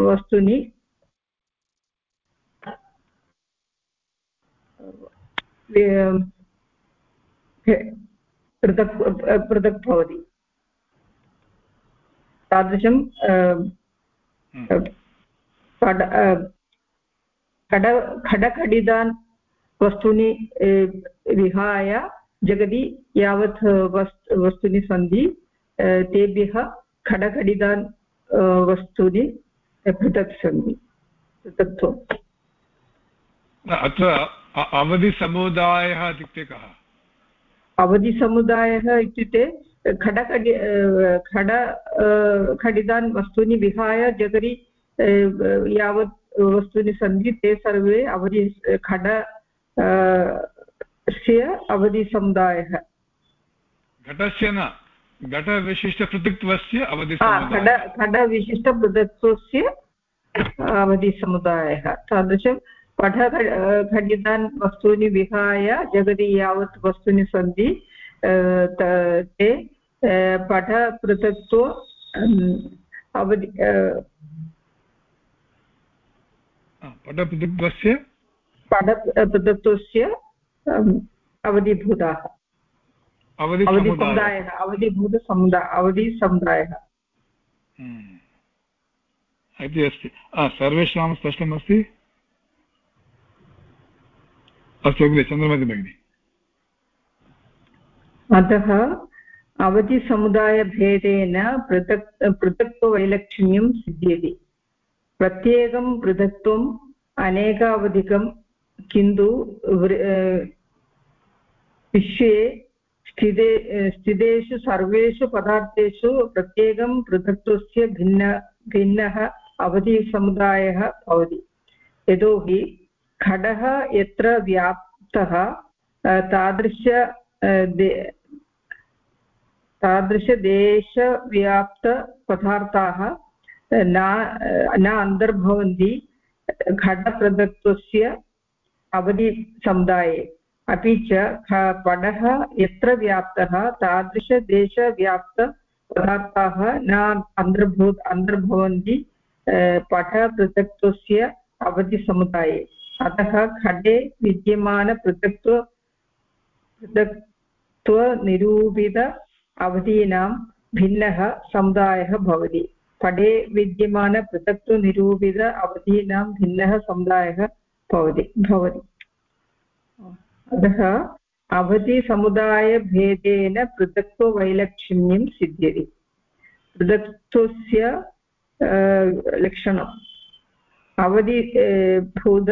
वस्तूनि पृथक् पृथक् भवति। तादृशं खड खड खडखडितान् वस्तूनि विहाय जगति यावत् वस् वस्तूनि सन्ति तेभ्यः खडखडितान् वस्तूनि पृथक् सन्ति। पृथक्त्वम् अत्र अवधिसमुदायः इत्युक्ते कः? अवधिसमुदायः इत्युक्ते खडखडि खड खडितान् वस्तूनि विहाय जगरि यावत् वस्तूनि सन्ति ते सर्वे अवधि खड स्य अवधिसमुदायः घटस्य न घटविशिष्टपृथक्त्वस्य अवधि खड खडविशिष्टपृथक्त्वस्य अवधिसमुदायः तादृशं पठ खण्डितान् वस्तूनि विहाय जगति यावत् वस्तूनि सन्ति ते पठपृथक्त्व अवधि पटपृथक्त्वस्य पटपृथक्त्वस्य अवधिभूताः अवधिसमुदायः अवधिभूतसमुदाय अवधिसमुदायः। इति अस्ति सर्वेषां स्पष्टमस्ति अस्तु अग्रे चन्द्रमति भगिनि अतः अवधिसमुदायभेदेन पृथक्, पृथक्त्ववैलक्षण्यं सिद्ध्यति। प्रत्येकं पृथक्त्वम्, अनेकावधिकं किन्तु विश्वे स्थिते, स्थितेषु सर्वेषु पदार्थेषु प्रत्येकं पृथक्त्वस्य भिन्न, भिन्नः अवधिसमुदायः भवति। यतोहि खडः यत्र व्याप्तः तादृश तादृशदेशव्याप्तपदार्थाः न न अन्तर्भवन्ति घटप्रदत्वस्य अवधिसमुदाये। अपि च पडः यत्र व्याप्तः तादृशदेशव्याप्तपदार्थाः न अन्तर्भू अन्तर्भवन्ति पठपृथक्त्वस्य अवधिसमुदाये। अतः खडे विद्यमानपृथक्त्व पृथक्त्वनिरूपित अवधीनां भिन्नः समुदायः भवति पडे विद्यमानपृथक्त्वनिरूपित अवधीनां भिन्नः समुदायः भवति भवति अतः अवधिसमुदायभेदेन पृथक्त्ववैलक्षण्यं सिद्ध्यति पृथक्त्वस्य लक्षणम् अवधि भूत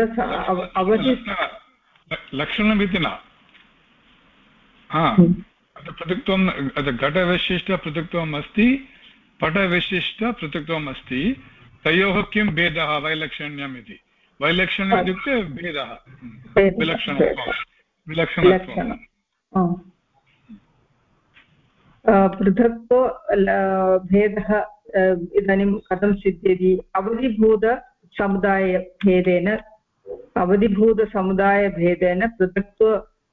अवधि लक्षणमिति न। पृथक्त्वं घटविशिष्टपृथक्त्वम् अस्ति पटविशिष्टपृथक्त्वम् अस्ति। तयोः किं भेदः? वैलक्षण्यम् इति। वैलक्षण्यम् इत्युक्ते भेदः। विलक्षणत्वं। विलक्षणत्वं। पृथक्त्व भेदः इदानीं कथं सिद्ध्यति? अवधिभूतसमुदायभेदेन अवधिभूतसमुदायभेदेन पृथक्त्व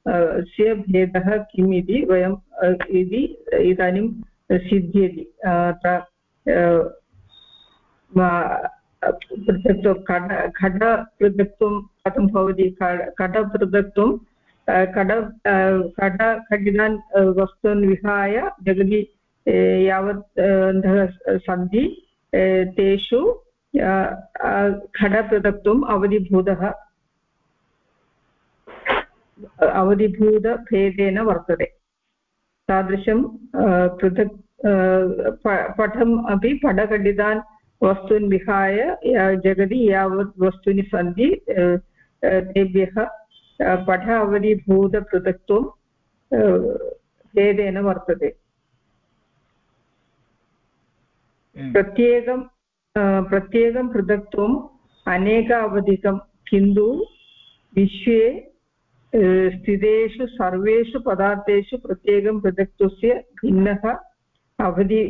स्य भेदः किम् इति वयम् इति इदानीं सिद्ध्यति. अत्र पृथक्त्वं, कड घटपृथक्त्वं कथं भवति? घटपृथक्त्वं कड कड खडितान् वस्तून् विहाय जगति यावत् सन्ति तेषु घटपृथक्त्वम् अवधिभूतः अवधिभूतभेदेन वर्तते तादृशं पृथक् पठम् अपि पटखण्डितान् वस्तून् विहाय जगति यावत् वस्तूनि सन्ति तेभ्यः पठ अवधिभूतपृथक्त्वं भेदेन वर्तते। प्रत्येकं प्रत्येकं पृथक्त्वम् अनेक अवधिकं किन्तु विश्वे स्थितेषु सर्वेषु पदार्थेषु प्रत्येकं पृथक्त्वस्य भिन्नः अवधि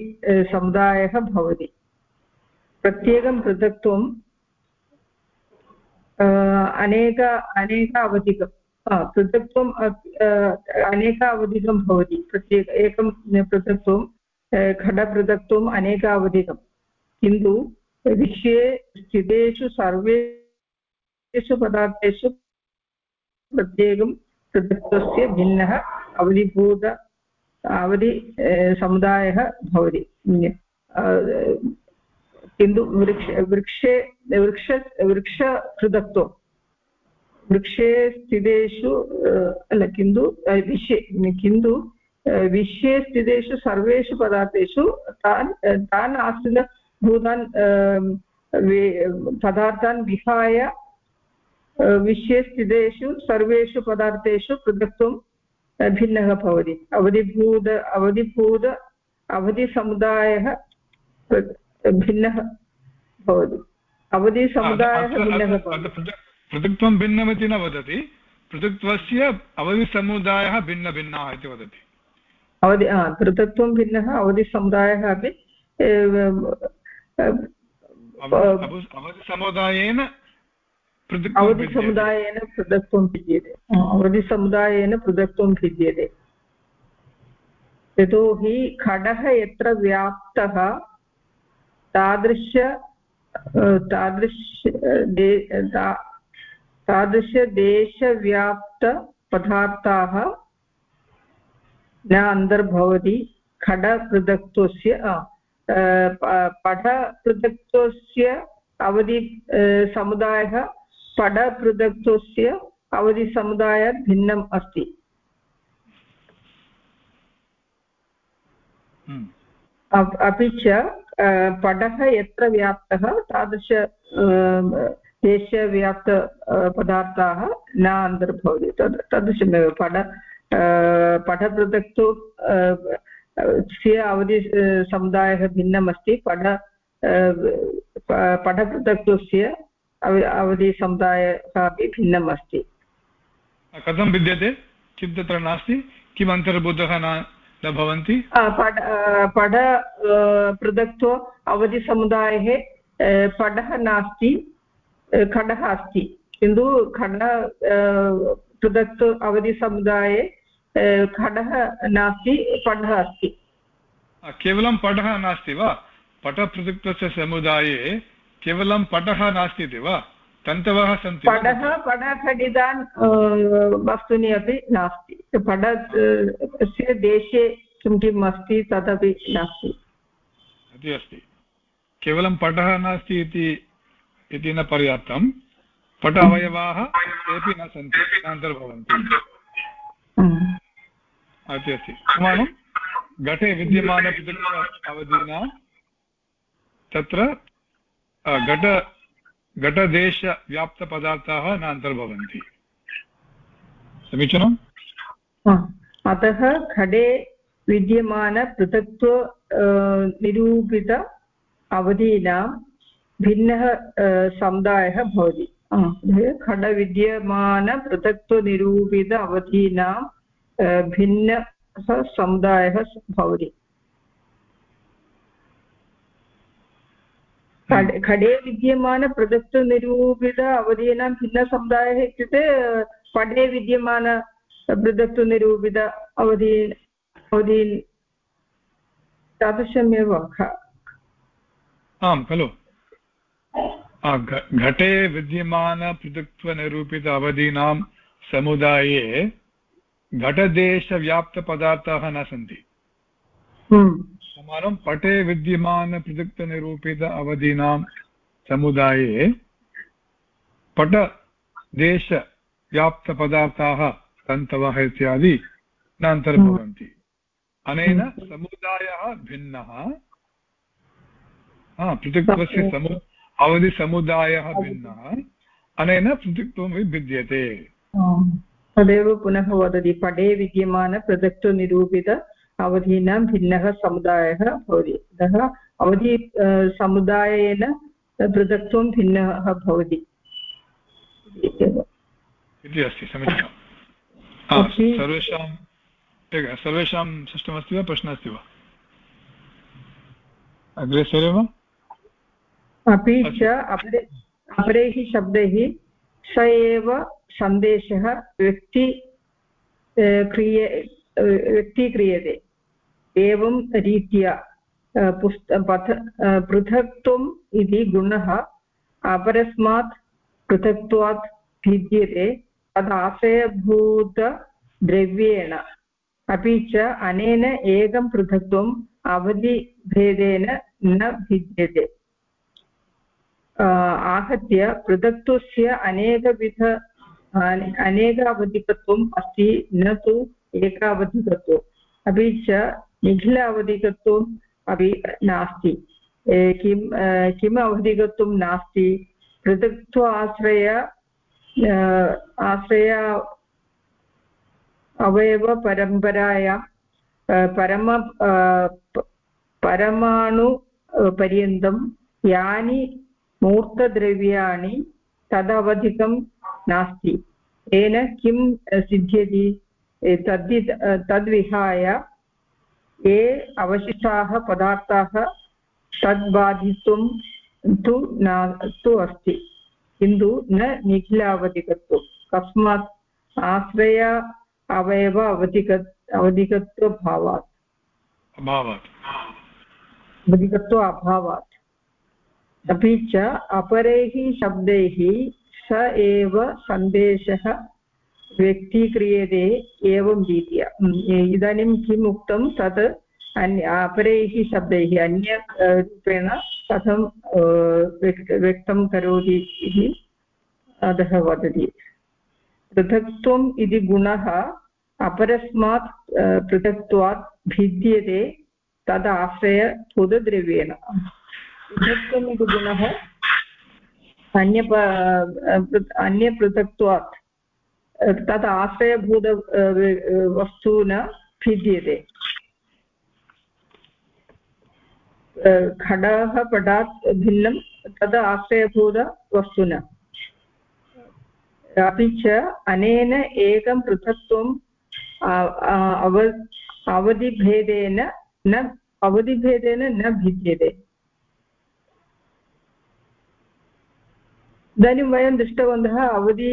समुदायः भवति प्रत्येकं पृथक्त्वं अनेक अनेक अवधिकं पृथक्त्वम् अनेक अवधिकं भवति प्रत्येक एकं पृथक्त्वं घटपृथक्त्वम् अनेक अवधिकं किन्तु विषये स्थितेषु सर्वेषु पदार्थेषु प्रत्येकं पृथक्त्वस्य भिन्नः अवधिभूत, अवधि समुदायः भवति। किन्तु वृक्ष, वृक्षे, वृक्ष वृक्षपृथक्त्वं वृक्षे स्थितेषु अल, किन्तु विषये किन्तु विषये स्थितेषु सर्वेषु पदार्थेषु तान् तान् आश्रितभूतान् पदार्थान् विहाय विषयस्थितेषु सर्वेषु पदार्थेषु पृथक्त्वं भिन्नः भवति। अवधिभूत अवधिभूत अवधिसमुदायः भिन्नः भवति। अवधिसमुदायः भिन्नः पृथक्त्वं भिन्नमिति न वदति। पृथक्त्वस्य अवधिसमुदायः भिन्नभिन्नः इति वदति। अवधि पृथक्त्वं भिन्नः अवधिसमुदायः अपि अवधिसमुदायेन अवधिसमुदायेन पृथक्त्वं भिद्यते अवधिसमुदायेन पृथक्त्वं भिद्यते यतोहि खडः यत्र व्याप्तः तादृश तादृश तादृशदेशव्याप्तपदार्थाः न अन्तर्भवति खडपृथक्त्वस्य पठपृथक्त्वस्य अवधि समुदायः पडपृथक्त्वस्य अवधिसमुदायात् भिन्नम् अस्ति। हम्म। अपि च पडः यत्र व्याप्तः तादृश देशव्याप्त पदार्थाः न अन्तर्भवति। तद् तादृशमेव पड पठपृथक्तु स्य अवधि समुदायः भिन्नम् अस्ति पड अवधिसमुदायः अपि भिन्नम् अस्ति कथं विद्यते किं तत्र नास्ति। किम् अन्तर्भूतः न न भवन्ति? पड पड पृथक्त्व अवधिसमुदाये पडः नास्ति खडः अस्ति। किन्तु खड पृथक् अवधिसमुदाये खडः नास्ति पडः अस्ति। केवलं पटः नास्ति वा? पटपृथक्त्वस्य समुदाये केवलं पटः नास्ति इति वा? तन्तवः सन्ति पटः पटखडितान् वस्तूनि अपि नास्ति। पटस्य देशे किं किम् अस्ति तदपि नास्ति। इति अस्ति। केवलं पटः नास्ति इति न पर्याप्तं। पट अवयवाः तेपि न सन्ति अन्तर्भवन्ति अस्ति अस्ति। समानं घटे विद्यमानपृथक् अवधीनां तत्र घट, घटदेशव्याप्तपदार्थाः न अन्तर्भवन्ति समीचीनम् अतः घटे विद्यमानपृथक्त्व निरूपित अवधीनां भिन्नः समुदायः भवति। खडविद्यमानपृथक्त्वनिरूपित अवधीनां भिन्नः समुदायः भवति। खडे विद्यमानपृथक्त्वनिरूपित अवधीनां भिन्नसमुदायः इत्युक्ते पटे विद्यमान पृथक्त्वनिरूपित अवधि अवधि तादृशमेव आम् खलु घटे विद्यमानपृथक्त्वनिरूपित अवधीनां समुदाये घटदेशव्याप्तपदार्थाः न सन्ति हम्म। पटे विद्यमानपृथक्तनिरूपित अवधीनां समुदाये। पटदेशव्याप्तपदार्थाः तन्तवः इत्यादि न अन्तर्भवन्ति अनेन समुदायः भिन्नः। पृथक्त्वस्य समु अवधिसमुदायः भिन्नः। अनेन पृथक्त्वमपि भिद्यते। तदेव पुनः वदति। पटे विद्यमानपृथक्त्वनिरूपित अवधीनां भिन्नः समुदायः भवति। अतः अवधि समुदायेन पृथक्त्वं भिन्नः भवति। इति अस्ति समीचीनं। सर्वेषां सर्वेषां स्पष्टमस्ति वा प्रश्नः अस्ति वा? अग्रे वा? अपि च अपरे अपरैः शब्दैः स एव सन्देशः व्यक्ति क्रिये व्यक्तीक्रियते। एवं रीत्या पुस्त, पथ पृथक्त्वम् इति गुणः अपरस्मात् पृथक्त्वात् भिद्यते तदाश्रयभूतद्रव्येण अपि च अनेन एकं पृथक्त्वम् अवधिभेदेन न भिद्यते। आहत्य पृथक्त्वस्य अनेकविध अनेक अवधिकत्वम् अस्ति, न तु एकावधिकत्वम्। अपि च निखिल अवधिकत्वम् अपि नास्ति। किं किम् अवधिकत्वं नास्ति? पृथक्त्व आश्रय आश्रय अवयवपरम्परायां परम परमाणुपर्यन्तं यानि मूर्तद्रव्याणि तदवधिकं नास्ति। तेन किं सिद्ध्यति? तद्वि, तद्विहाय ये अवशिष्टाः पदार्थाः तद्बाधित्वं तु न तु अस्ति। किन्तु न निखिलावधिकत्वं। कस्मात् आश्रय अवयव अवधिक अवधिकत्वभावात्। अभावात्। अवधिकत्व अभावात्। अपि च अपरैः शब्दैः स एव सन्देशः व्यक्तीक्रियते एवं रीत्या। इदानीं किम् उक्तं? तत् अन्य अपरैः शब्दैः, अन्य रूपेण कथं व्यक्तं करोति इति वदति। पृथक्त्वम् इति गुणः अपरस्मात् पृथक्त्वात् भिद्यते तदाश्रयभूतद्रव्येण पृथक्त्वम् इति गुणः अन्य अन्यपृथक्त्वात् तत् आश्रयभूत वस्तुना भिद्यते। खडः पटात् भिन्नं तद् आश्रयभूतवस्तुना अपि च अनेन एकं पृथक्त्वं अव, अवधिभेदेन न अवधिभेदेन न भिद्यते। इदानीं वयं दृष्टवन्तः अवधि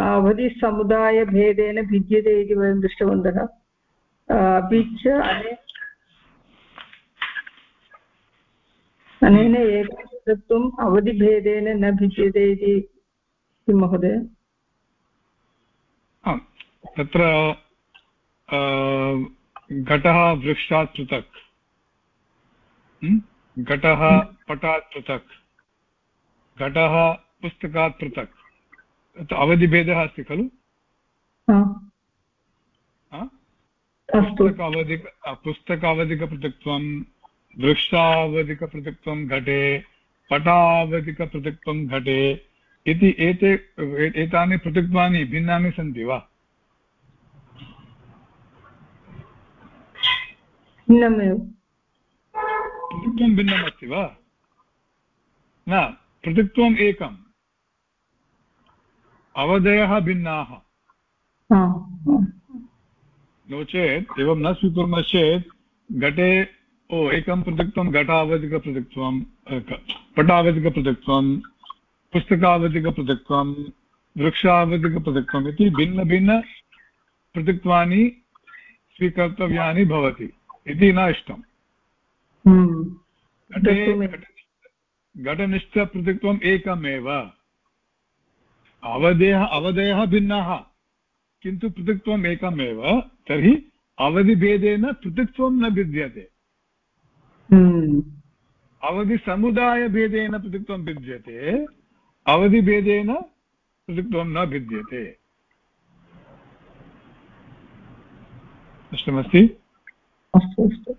अवधिसमुदायभेदेन भिद्यते इति वयं दृष्टवन्तः। अपि च अनेन एकत्वम् अवधिभेदेन न भिद्यते इति किं महोदय? तत्र घटः वृक्षात् पृथक्। घटः पटात् पृथक्। घटः पुस्तकात् पृथक्। अवधिभेदः अस्ति खलु? हा, हा? पुस्तकावधिक पुस्तकावधिकपृथक्त्वं वृक्षावधिकपृथक्त्वं घटे पटावधिकपृथक्त्वं घटे इति एते एतानि पृथक्त्वानि भिन्नानि सन्ति वा? भिन्नमेव। पृथक्त्वं भिन्नमस्ति वा? न पृथक्त्वम् एकम्। अवधयः भिन्नाः। नो चेत् एवं न स्वीकुर्मश्चेत् घटे ओ एकं पृथक्त्वं घटावधिकपृथक्त्वं पटावधिकपृथक्त्वं पुस्तकावधिकपृथक्त्वं वृक्षावधिकपृथक्त्वम् इति भिन्नभिन्नपृथक्त्वानि स्वीकर्तव्यानि भवति इति न इष्टम् हम्म। घटे घटनिष्ठपृथक्त्वम् एकमेव अवधेयः अवधयः भिन्नाः। किन्तु पृथक्त्वम् एकमेव तर्हि अवधिभेदेन पृथक्त्वं न भिद्यते। हम्म। अवधिसमुदायभेदेन पृथक्त्वं भिद्यते अवधिभेदेन पृथक्त्वं न भिद्यते। स्पष्टमस्ति अस्तु अस्तु।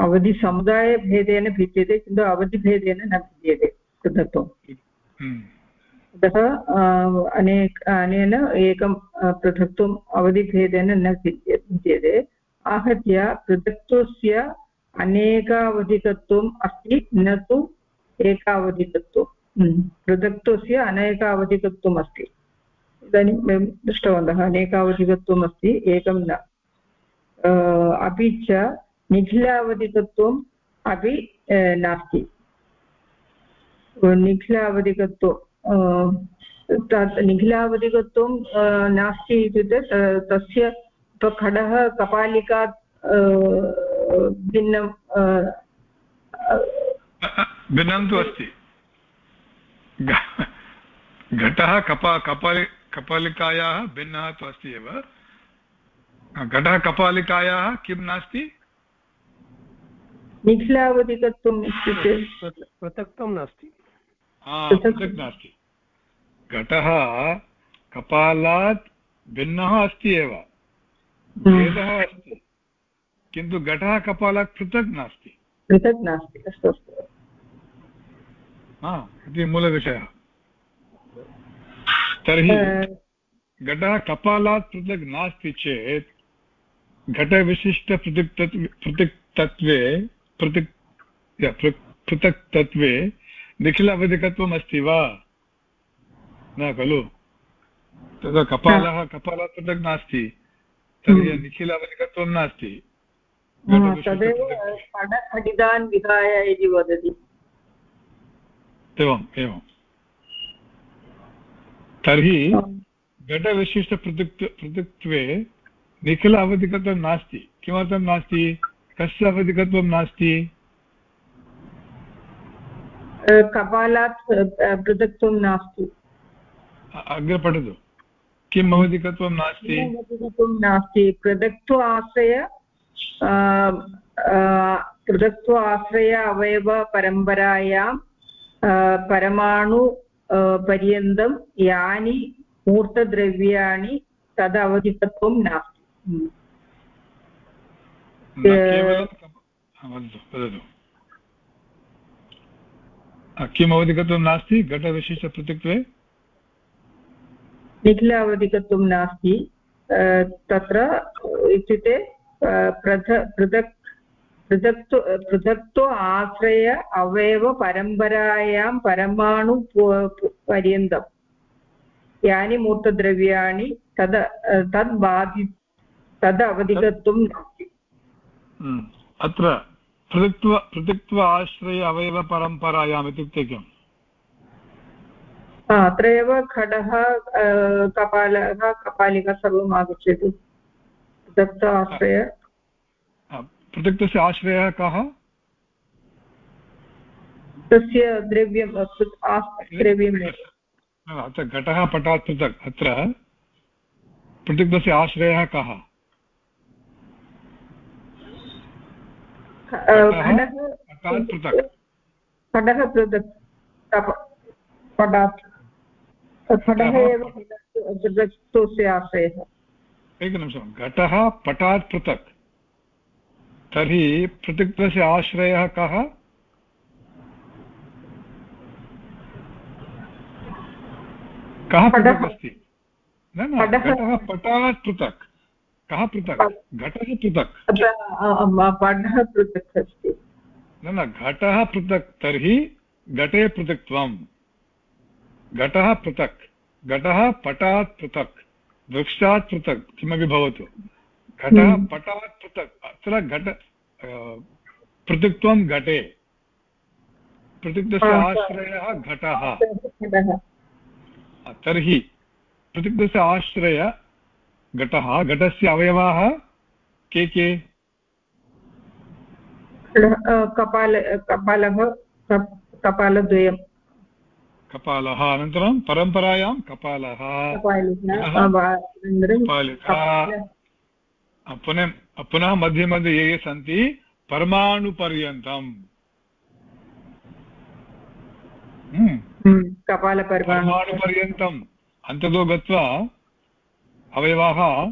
अवधिसमुदायभेदेन भिद्यते किन्तु अवधिभेदेन न भिद्यते पृथक्त्वम्। हम्म। अतः अनेक, अनेन एकं पृथक्त्वम् अवधिभेदेन न भिद्य भिद्यते। आहत्य पृथक्त्वस्य अनेकावधिकत्वम् अस्ति, न तु एकावधिकत्वम् हम्म। पृथक्त्वस्य अनेकावधिकत्वम् अस्ति। इदानीं वयं दृष्टवन्तः अनेकावधिकत्वम् अस्ति, एकं न। अपि च निखिलावधिकत्वम् अपि नास्ति। निखिलावधिकत्वं नास्ति इत्युक्ते तस्य खडः कपालिका अ, भिन्नं भिन्नं तु अस्ति। घटः कपा कपालि कपालिकायाः भिन्नः तु अस्ति एव। घटः कपालिकायाः किं नास्ति? निखिलावधिकत्वम् इत्युक्ते पृथक्- पृथक्त्वं नास्ति। पृथक्- पृथक् नास्ति घटः कपालात् भिन्नः अस्ति एव। भेदः अस्ति। किन्तु घटः कपालात् पृथक् नास्ति पृथक् नास्ति अस्तु अस्तु। हा इति मूलविषयः। तर्हि घटः कपालात् पृथक् नास्ति चेत् घटविशिष्टपृथक् पृथक्तत्वे पृथक् य, पृ- पृथक् तत्त्वे निखिल अवधिकत्वम् अस्ति वा? न खलु। तदा कपालः कपालात् पृथक् नास्ति। तर्हि हम्म। निखिल अवधिकत्वं नास्ति तदेव पृथक्- विहाय इति वदति। एवम् एवं तर्हि घटविशिष्टपृथक् पृथक्त्वे निखिल अवधिकत्वं नास्ति। किमर्थं नास्ति? कस्य अवधिकत्वं नास्ति? कपालात् पृथक्त्वं नास्ति। अग्रे पठतु। किम् अवधिकत्वं नास्ति? नास्ति? पृथक्त्व आश्रय पृथक्त्व आश्रय अवयवपरम्परायां परमाणु पर्यन्तं यानि मूर्तद्रव्याणि तदवधिकत्वं नास्ति। वदतु। किम् अवधिकत्वं नास्ति? घटविशिष्टपृथक्त्वे निखिलावधिकत्वं नास्ति। तत्र इत्युक्ते अ, पृथक् पृथक्त्व पृथक्त्व आश्रय अवयवपरम्परायां परमाणु पर्यन्तं। यानि मूर्तद्रव्याणि तद् तद् बाधि तद् अवधिकत्वं नास्ति। हम्म। अत्र पृथक्त्व पृथक्त्व आश्रय अवयवपरम्परायाम् इत्युक्ते किम्? अत्र एव खडः कपालः कपालिका सर्वम् आगच्छति। पृथक्त्व आश्रय। पृथक्तस्य आश्रयः कः? तस्य द्रव्यं पृ- द्रव्यमेव अत्र घटः पटात् पृथक् अत्र पृथक्तस्य आश्रयः कः? अ, खडः पटात् पृथक् पटात् खडः एव पृथक्त्वस्य आश्रयः एकनिमिषं घटः पटात् पृथक्। तर्हि पृथक्त्वस्य आश्रयः कः? कः पृथक् अस्ति? न न घटः पटात् पृथक्। कः पृथक्? घटः पृथक्। पटः पृथक् अस्ति। न न घटः पृथक् तर्हि घटे पृथक्त्वं घटः पृथक्। घटः पटात् पृथक्। वृक्षात् पृथक्। किमपि भवतु। घटः हम्म। पटात् पृथक्। अत्र घट पृथक्त्वं घटे। पृथक्तस्य आश्रयः घटः। तर्हि पृथक्तस्य आश्रय घटः घटस्य अवयवाः के के? कपाल कपालः कपालद्वयं कपालः अनन्तरं परम्परायां कपालः। पुनः पुनः मध्ये मध्ये ये ये सन्ति परमाणुपर्यन्तम्। हम्म। हम्म, अन्ततो गत्वा अवयवाः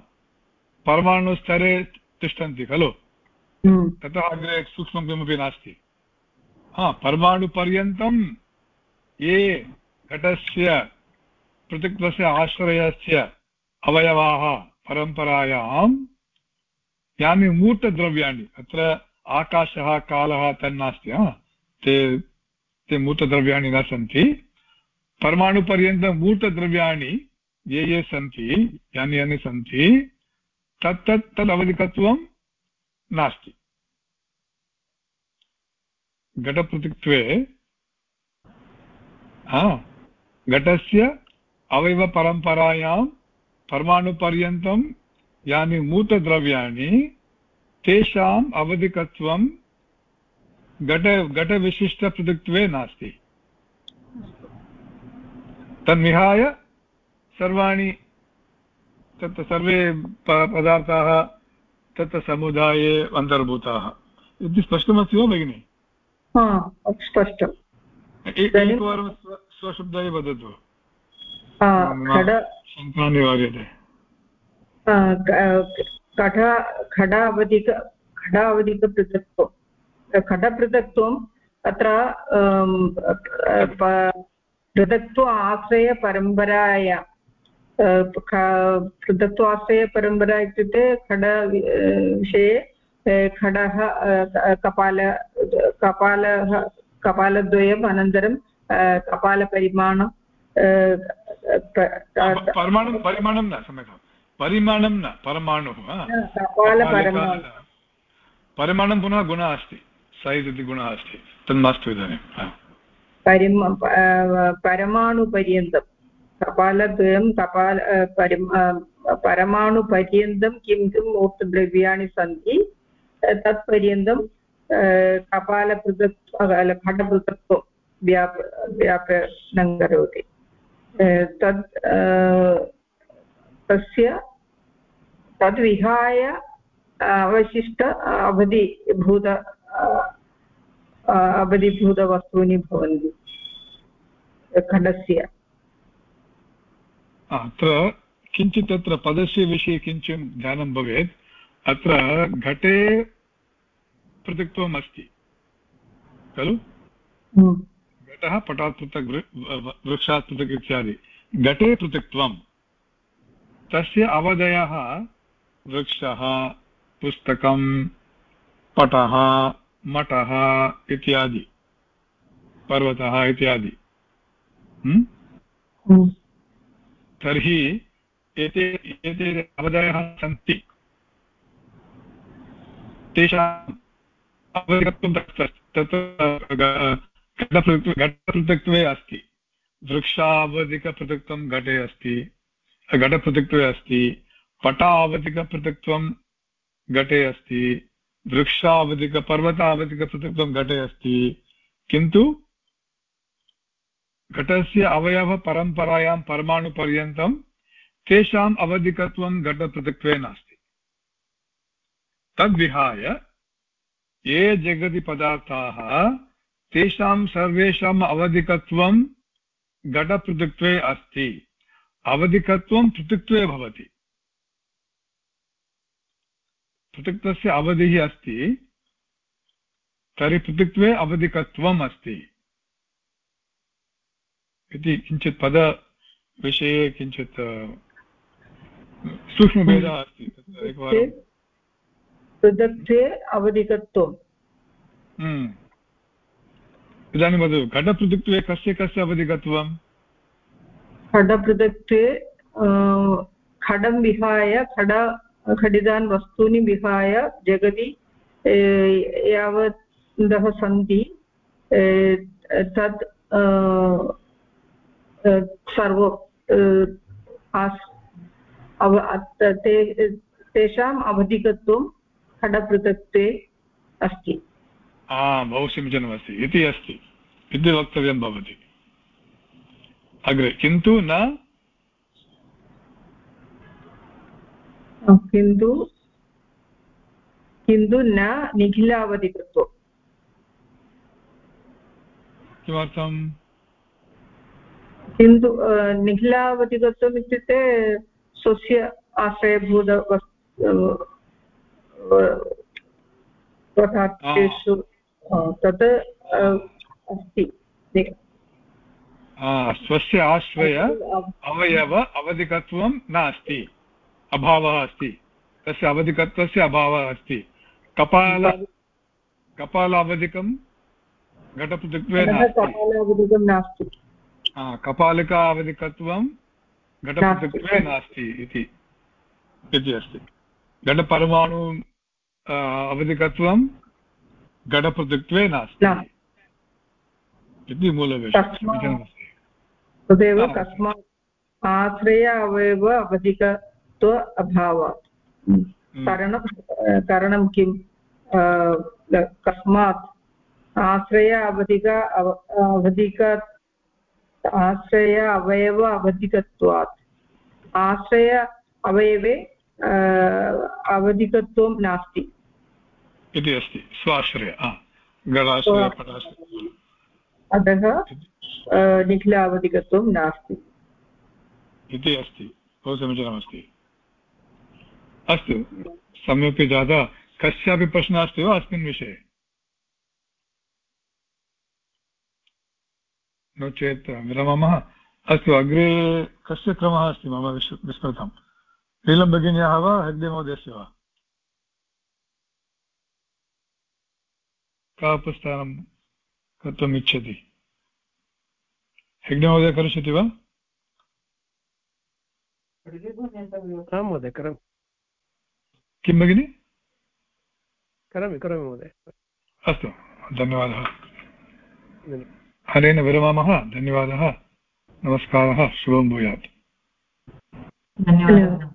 परमाणुस्तरे तिष्ठन्ति खलु? हम्म। ततः अग्रे सूक्ष्मं किमपि नास्ति। हा परमाणुपर्यन्तं ये घटस्य पृथक्त्वस्य आश्रयस्य अवयवाः परम्परायां यानि मूर्तद्रव्याणि अत्र आकाशः कालः तन्नास्ति ते ते मूर्तद्रव्याणि न सन्ति। परमाणुपर्यन्तं मूर्तद्रव्याणि ये ये सन्ति, यानि यानि सन्ति, तत् तत् अवधिकत्वं नास्ति। घटपृथक्त्वे घटस्य अवयवपरम्परायां परमाणुपर्यन्तं, यानि मूतद्रव्याणि तेषाम् अवधिकत्वं घट घटविशिष्टपृथक्त्वे नास्ति। तन्विहाय सर्वाणि तत् सर्वे पदार्थाः तत्र समुदाये अन्तर्भूताः। इति स्पष्टमस्ति वा भगिनि? स्पष्टम्। एकवारं स्वशब्दाय वदतु। शङ्का निवार्यते कठ खडावधिक खडावधिकपृथक्त्वं खडपृथक्त्वम् अत्र पृथक्त्व आश्रयपरम्पराया पृथक्त्व आश्रयपरम्परा इत्युक्ते खड विषये खडः कपाल कपालः कपालद्वयम् अनन्तरं कपालपरिमाणं परिमाणं परिमाणं न सम्यक् परिमाणं न परमाणुः परिमाणं पुनः गुणः अस्ति। सैज् इति गुणः अस्ति। तन्मास्तु इदानीं परमाणुपर्यन्तं कपालद्वयं कपाल परमाणुपर्यन्तं किं किं मूर्तद्रव्याणि सन्ति तत्पर्यन्तं कपालपृथक् घटपृथक्त्वं व्याप व्यापनं करोति तद् तस्य तद्विहाय अवशिष्ट अवधिभूत अवधिभूतवस्तूनि भवन्ति खण्डस्य अत्र किञ्चित् अत्र पदस्य विषये किञ्चित् ध्यानं भवेत्। अत्र घटे पृथक्त्वम् अस्ति खलु। घटः पटात् पृथक् वृक्षात् पृथक् इत्यादि। घटे पृथक्त्वं। तस्य अवधयः वृक्षः पुस्तकं पटः मठः इत्यादि। पर्वतः इत्यादि। तर्हि एते एते अवधयः सन्ति। तेषां अवगन्तुं तत्र घटपृथक्त्वे अस्ति। वृक्षावधिकपृथक्त्वं घटे अस्ति घटपृथक्त्वे अस्ति पटावधिकपृथक्त्वं घटे अस्ति वृक्षावधिकपर्वतावधिकपृथक्त्वं घटे अस्ति। किन्तु घटस्य अवयवपरम्परायां परमाणुपर्यन्तं तेषाम् अवधिकत्वं घटपृथक्त्वे नास्ति। तद्विहाय ये जगति पदार्थाः तेषां सर्वेषाम् अवधिकत्वं घटपृथक्त्वे अस्ति, अवधिकत्वं पृथक्त्वे भवति। पृथक्त्वस्य अवधिः अस्ति, तर्हि पृथक्त्वे अवधिकत्वम् अस्ति। इति किञ्चित् पदविषये किञ्चित् सूक्ष्मभेदः अस्ति एकवारं अवधिकत्वम्। हम्म। इदानीं वदतु घटपृथक्त्वे कस्य कस्य अवधिकत्वं खडपृथक्त्वे खडं विहाय खड खडितान् वस्तूनि विहाय जगति यावन्तः सन्ति तत् सर्व ते तेषाम् अवधिकत्वं खडपृथक्त्वे अस्ति। बहु समीचीनमस्ति इति अस्ति। इति वक्तव्यं भवति। अग्रे किन्तु न? किन्तु किन्तु न निखिलावधिकृत्वम्। किमर्थम्? किन्तु निखिलावधिकृत्वम् इत्युक्ते स्वस्य आश्रयभूत पदार्थेषु तत् अस्ति। स्वस्य आश्रय अवयव अवधिकत्वं नास्ति। अभावः अस्ति। तस्य अवधिकत्वस्य अभावः अस्ति। कपाल कपाल अवधिकं घटपृथक्त्वे नास्ति। कपालिका अवधिकत्वं घटपृथक्त्वे नास्ति। इति। इति अस्ति। घटपरमाणु अवधिकत्वं घटपृथक्त्वे नास्ति। इति मूलविषयः। तदेव कस्मात् आश्रय अवयव अवधिक तत्त्व अभावात्। हम्म। कारणं कारणं किं? कस्मात् आश्रय अवधिक अवधिक आश्रय अवयव अवधिकत्वात्। आश्रय अवयवे अवधिकत्वं नास्ति। इति अस्ति। स्वाश्रय अतः निखिल अवधिकत्वं नास्ति। इति अस्ति। बहु समीचीनमस्ति। अस्तु। सम्यक् जाता। कस्यापि प्रश्नः अस्ति वा? अस्मिन् विषये? नो चेत् विरमामः अस्तु अग्रे कस्य क्रमः अस्ति मम विस्मृतं नीलं भगिन्याः वा हेग्डे महोदयस्य वा? का प्रस्थानं कर्तुम् इच्छति। हेग्डे महोदय करिष्यति वा? किं भगिनि? करोमि करोमि महोदय। अस्तु धन्यवादः। हरेण विरमामः धन्यवादः नमस्कारः शुभं भूयात्। धन्यवादः।